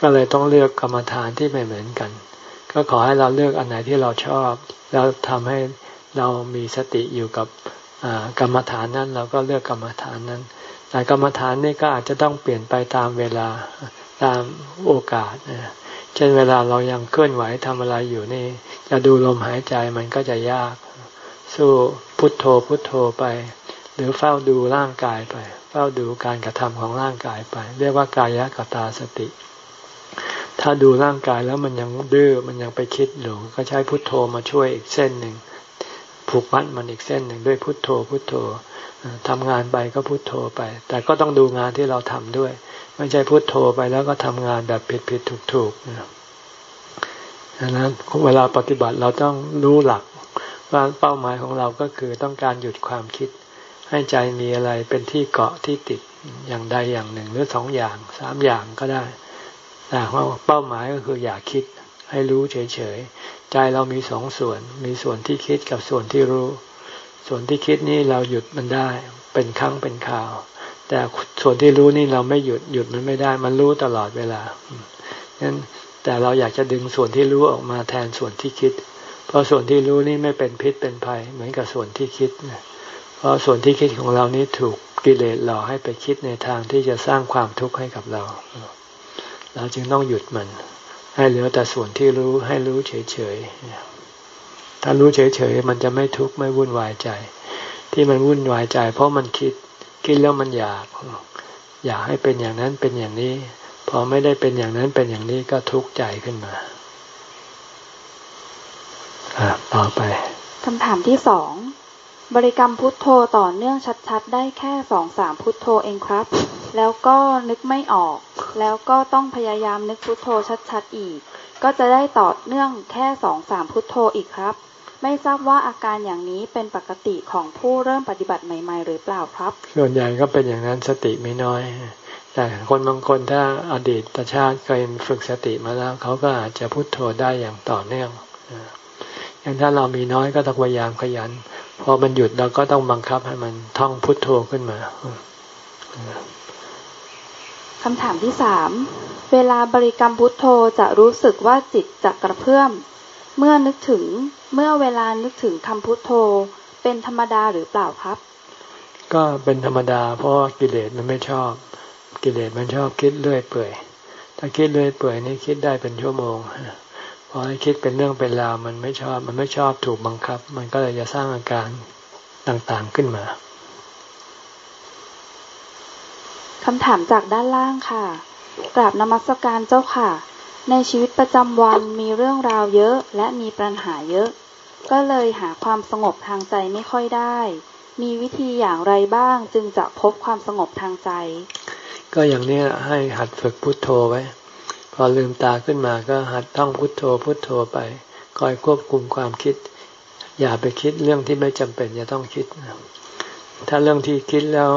Speaker 1: ก็เลยต้องเลือกกรรมฐานที่ไม่เหมือนกัน ก็ขอให้เราเลือกอันไหนที่เราชอบ แล้วทำให้เรามีสติอยู่กับกรรมฐานนั้นเราก็เลือกกรรมฐานนั้น แต่กรรมฐานนี่ก็อาจจะต้องเปลี่ยนไปตามเวลาตามโอกาสเช่นเวลาเรายังเคลื่อนไหวทำอะไรอยู่นี่ จะดูลมหายใจมันก็จะยาก สู้พุทโธพุทโธไป หรือเฝ้าดูร่างกายไป เฝ้าดูการกระทำของร่างกายไป เรียกว่ากายกตาสติ ถ้าดูร่างกายแล้วมันยังดื้อมันยังไปคิดอยู่ก็ใช้พุทโธมาช่วยอีกเส้นหนึ่งผูกมัดมันอีกเส้นหนึ่งด้วยพุทโธพุทโธทำงานไปก็พุทโธไป แต่ก็ต้องดูงานที่เราทำด้วย ไม่ใช่พุทโธไปแล้วก็ทำงานแบบผิดผิดถูกถูกนั้นเวลาปฏิบัติเราต้องรู้หลักว่าเป้าหมายของเราก็คือต้องการหยุดความคิด ให้ใจมีอะไรเป็นที่เกาะที่ติดอย่างใดอย่างหนึ่ง หรือสองอย่างสามอย่างก็ได้ แต่ว่าเป้าหมายก็คืออย่าคิดให้รู้เฉยๆ ใจเรามีสองส่วน มีส่วนที่คิดกับส่วนที่รู้ ส่วนที่คิดนี่เราหยุดมันได้ เป็นครั้งเป็นคราว แต่ส่วนที่รู้นี่เราไม่หยุดหยุดมันไม่ได้ มันรู้ตลอดเวลานั้นแต่เราอยากจะดึงส่วนที่รู้ออกมาแทนส่วนที่คิด เพราะส่วนที่รู้นี่ไม่เป็นพิษเป็นภัย เหมือนกับส่วนที่คิด เพราะส่วนที่คิดของเรานี้ถูกกิเลสหลอกให้ไปคิดในทางที่จะสร้างความทุกข์ให้กับเรา เราจึงต้องหยุดมัน ให้เหลือแต่ส่วนที่รู้ให้รู้เฉยๆถ้ารู้เฉยๆมันจะไม่ทุกข์ไม่วุ่นวายใจ ที่มันวุ่นวายใจ เพราะมันคิดคิดแล้วมันอยาก อยากให้เป็นอย่างนั้นเป็นอย่างนี้ พอไม่ได้เป็นอย่างนั้นเป็นอย่างนี้ก็ทุกข์ใจขึ้นมาต่อไป
Speaker 5: คำถามที่สอง บริกรรมพุทโธต่อเนื่องชัดๆ ได้แค่สองสามพุทโธเองครับ แล้วก็นึกไม่ออก แล้วก็ต้องพยายามนึกพุทโธชัดๆอีก ก็จะได้ต่อเนื่องแค่สองสามพุทโธอีกครับ ไม่ทราบว่าอาการอย่างนี้เป็นปกติของผู้เริ่มปฏิบัติใหม่ ๆ หรือเปล่าครับ
Speaker 1: ส่วนใหญ่ก็เป็นอย่างนั้นสติไม่น้อย แต่คนบางคนถ้าอดีตชาติเคยฝึกสติมาแล้วเขาก็อาจจะพุทโธได้อย่างต่อเนื่อง อย่างถ้าเรามีน้อยก็ต้องพยายามขยัน พอมันหยุดเราก็ต้องบังคับให้มันท่องพุทโธขึ้นมา
Speaker 5: คำถามที่สามเวลาบริกรรมพุทโธจะรู้สึกว่าจิตจะกระเพื่อม เมื่อนึกถึงเมื่อเวลานึกถึงคำพุทโธ เป็นธรรมดาหรือเปล่าครับ
Speaker 1: ก็เป็นธรรมดา เพราะกิเลสมันไม่ชอบ กิเลสมันชอบคิดเรื่อยเปื่อย ถ้าคิดเรื่อยเปื่อยนี่คิดได้เป็นชั่วโมง พอให้คิดเป็นเรื่องเป็นราวมันไม่ชอบ มันไม่ชอบถูกบังคับ มันก็เลยจะสร้างอาการต่างๆขึ้นมา
Speaker 5: คำถามจากด้านล่างค่ะ กราบนมัสการเจ้าค่ะ ในชีวิตประจำวันมีเรื่องราวเยอะและมีปัญหาเยอะ ก็เลยหาความสงบทางใจไม่ค่อยได้ มีวิธีอย่างไรบ้างจึงจะพบความสงบทางใจ
Speaker 1: ก็อย่างนี้ให้หัดฝึกพุทโธไว้ พอลืมตาขึ้นมาก็หัดท่องพุทโธพุทโธไป คอยควบคุมความคิด อย่าไปคิดเรื่องที่ไม่จำเป็นจะต้องคิด ถ้าเรื่องที่คิดแล้ว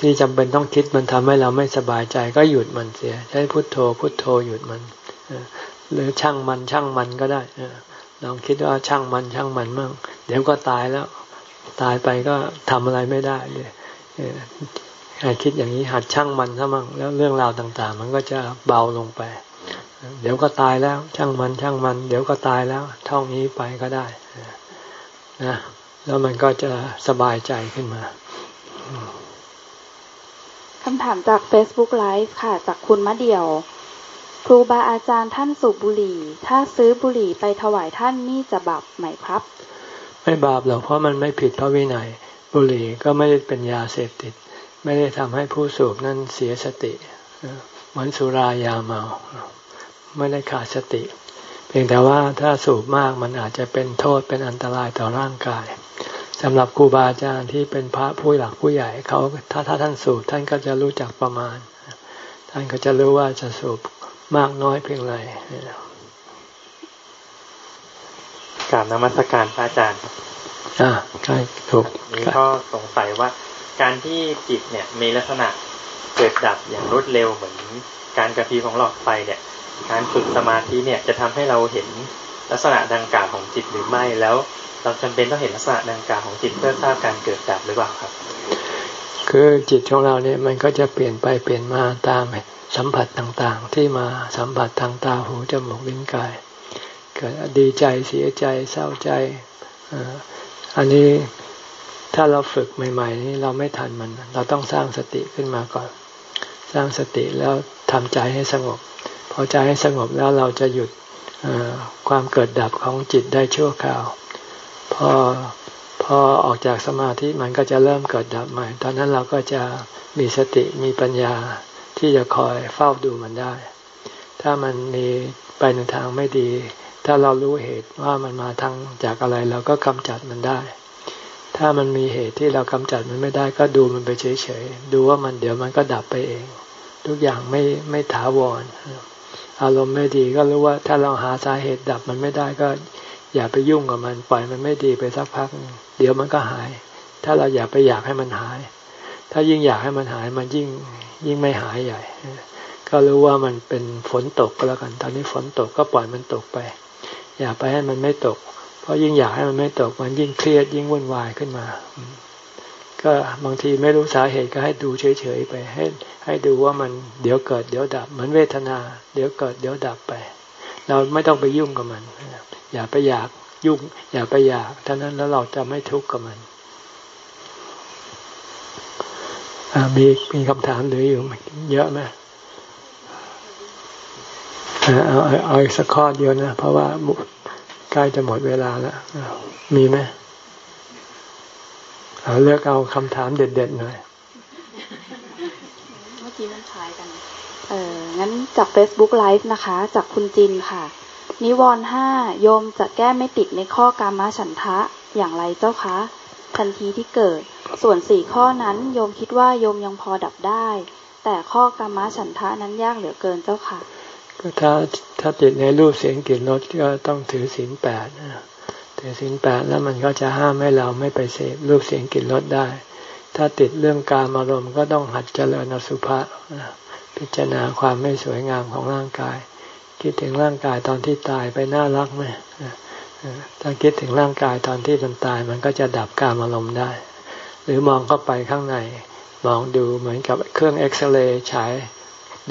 Speaker 1: ที่จำเป็นต้องคิดมันทำให้เราไม่สบายใจก็หยุดมันเสีย ใช้พุทโธพุทโธหยุดมันหรือช่างมันช่างมันก็ได้ลองคิดว่าช่างมันช่างมันมั่งเดี๋ยวก็ตายแล้ว ตายไปก็ทำอะไรไม่ได้เลย คิดอย่างนี้หัดช่างมันซะมั่งแล้วเรื่องราวต่าง ๆ มันก็จะเบาลงไป เดี๋ยวก็ตายแล้ว ช่างมันช่างมัน เดี๋ยวก็ตายแล้วท่องนี้ไปก็ได้นะแล้วมันก็จะสบายใจขึ้นมา
Speaker 5: คำถามจาก Facebook Live ค่ะ จากคุณมะเดี่ยว ครูบาอาจารย์ท่านสูบบุหรี่ ถ้าซื้อบุหรี่ไปถวายท่านนี่จะบาปไหมครับ
Speaker 1: ไม่บาปหรอกเพราะมันไม่ผิดพระวินัยบุหรี่ก็ไม่ได้เป็นยาเสพติด ไม่ได้ทำให้ผู้สูบนั้นเสียสติ เหมือนสุรายาเมา ไม่ได้ขาดสติ เพียงแต่ว่าถ้าสูบมากมันอาจจะเป็นโทษเป็นอันตรายต่อร่างกายสำหรับครูบาอาจารย์ที่เป็นพระผู้หลักผู้ใหญ่เขาถ้าถ้าท่านสูบท่านก็จะรู้จักประมาณ ท่านก็จะรู้ว่าจะสูบมากน้อยเพียงไร
Speaker 6: กราบนมัสการพระอาจารย์
Speaker 1: อ่าใช่ถูก
Speaker 6: นี่ก็สงสัยว่า การที่จิตเนี่ยมีลักษณะเกิดดับอย่างรวดเร็วเหมือนการกระพริบของหลอดไฟเนี่ย การฝึกสมาธิเนี่ยจะทำให้เราเห็นลักษณะดังกล่าวของจิตหรือไม่แล้ว เราจำเป็นต้องเห็นลักษณะดังกล่าวของจิตเพื่อทราบการเกิดดับหรือเปล่าครับ
Speaker 1: คือจิตของเราเนี่ยมันก็จะเปลี่ยนไปเปลี่ยนมาตามสัมผัสต่างๆ ที่มาสัมผัสทางตาหูจมูกลิ้นกาย เกิดดีใจเสียใจเศร้าใจอันนี้ ถ้าเราฝึกใหม่ ๆ นี้เราไม่ทันมัน เราต้องสร้างสติขึ้นมาก่อน สร้างสติแล้วทำใจให้สงบ พอใจให้สงบแล้วเราจะหยุดความเกิดดับของจิตได้ชั่วคราว พอพอออกจากสมาธิมันก็จะเริ่มเกิดดับใหม่ ตอนนั้นเราก็จะมีสติมีปัญญาที่จะคอยเฝ้าดูมันได้ ถ้ามันมีไปในทางไม่ดี ถ้าเรารู้เหตุว่ามันมาทางจากอะไรเราก็กำจัดมันได้ ถ้ามันมีเหตุที่เรากำจัดมันไม่ได้ก็ดูมันไปเฉยๆ ดูว่ามันเดี๋ยวมันก็ดับไปเอง ทุกอย่างไม่ไม่ถาวร อารมณ์ไม่ดีก็รู้ว่าถ้าเราหาสาเหตุดับมันไม่ได้ก็ อย่าไปยุ่งกับมันปล่อยมันไม่ดีไปสักพัก เดี๋ยวมันก็หาย ถ้าเราอย่าไปอยากให้มันหาย ถ้ายิ่งอยากให้มันหายมันยิ่งยิ่งไม่หายใหญ่ ก็รู้ว่ามันเป็นฝนตกก็แล้วกัน ตอนนี้ฝนตกก็ปล่อยมันตกไป อย่าไปให้มันไม่ตก ราะยิ่งอยากให้มันไม่ตกมันยิ่งเครียดยิ่งวุ่นวายขึ้นมา ก็บางทีไม่รู้สาเหตุก็ให้ดูเฉยๆไป ให้ให้ดูว่ามันเดี๋ยวเกิดเดี๋ยวดับ เหมือนเวทนา เดี๋ยวเกิดเดี๋ยวดับไป เราไม่ต้องไปยุ่งกับมัน อย่าไปอยากยุ่ง อย่าไปอยากท่านั้นแล้วเราจะไม่ทุกข์กับมันมีมีคำถามหรืออยู่เยอะไหมเอาเอาอีกสักข้อเดียวนะ เพราะว่า ใกล้จะหมดเวลาแล้วมีไหมเอาเลือกเอาคำถามเด็ด ๆ หน่อย
Speaker 5: เมื่อกี้มันคล้ายกัน เอองั้นจาก Facebook Live นะคะ จากคุณจินค่ะ นิวรณ์ห้าโยมจะแก้ไม่ติดในข้อกามฉันทะอย่างไรเจ้าคะ ทันทีที่เกิด ส่วนสี่ข้อนั้น โยมคิดว่าโยมยังพอดับได้ แต่ข้อกามฉันทะนั้นยากเหลือเกินเจ้าค่ะ
Speaker 1: ก็ถ้าถ้าติดในรูปเสียงกลิ่นรสก็ต้องถือศีลแปดถือศีลแปดแล้วมันก็จะห้ามให้เราไม่ไปเสพรูปเสียงกลิ่นรสได้ ถ้าติดเรื่องการอารมณ์ก็ต้องหัดเจริญอสุภะพิจารณาความไม่สวยงามของร่างกาย คิดถึงร่างกายตอนที่ตายไปน่ารักไหมถ้าคิดถึงร่างกายตอนที่มันตาย มันก็จะดับการอารมณ์ได้ หรือมองเข้าไปข้างใน มองดูเหมือนกับเครื่องเอ็กซเรย์ฉาย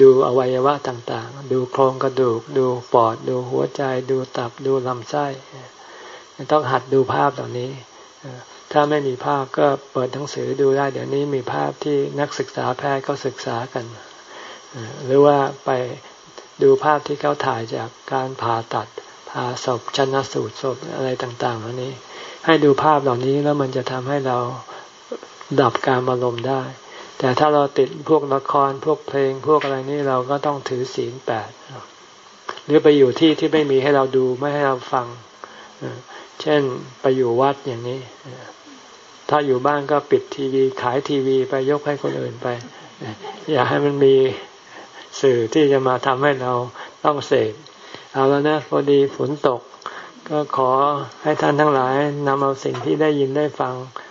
Speaker 1: ดูอวัยวะต่างๆ ดูโครงกระดูก ดูปอด ดูหัวใจ ดูตับ ดูลำไส้ ต้องหัดดูภาพเหล่านี้ ถ้าไม่มีภาพก็เปิดหนังสือดูได้ เดี๋ยวนี้มีภาพที่นักศึกษาแพทย์ก็ศึกษากัน หรือว่าไปดูภาพที่เขาถ่ายจากการผ่าตัดผ่าศพชนะสูตรศพอะไรต่างๆเหล่านี้ ให้ดูภาพเหล่านี้แล้วมันจะทำให้เราดับการอารมณ์ได้ แต่ถ้าเราติดพวกละครพวกเพลงพวกอะไรนี้เราก็ต้องถือศีลแปดหรือไปอยู่ที่ที่ไม่มีให้เราดูไม่ให้เราฟัง เช่นไปอยู่วัดอย่างนี้ ถ้าอยู่บ้านก็ปิดทีวีขายทีวีไปยกให้คนอื่นไป อย่าให้มันมีสื่อที่จะมาทำให้เราต้องเสกเอาแล้วนะพอดีฝนตก ก็ขอให้ท่านทั้งหลายนำเอาสิ่งที่ได้ยินได้ฟัง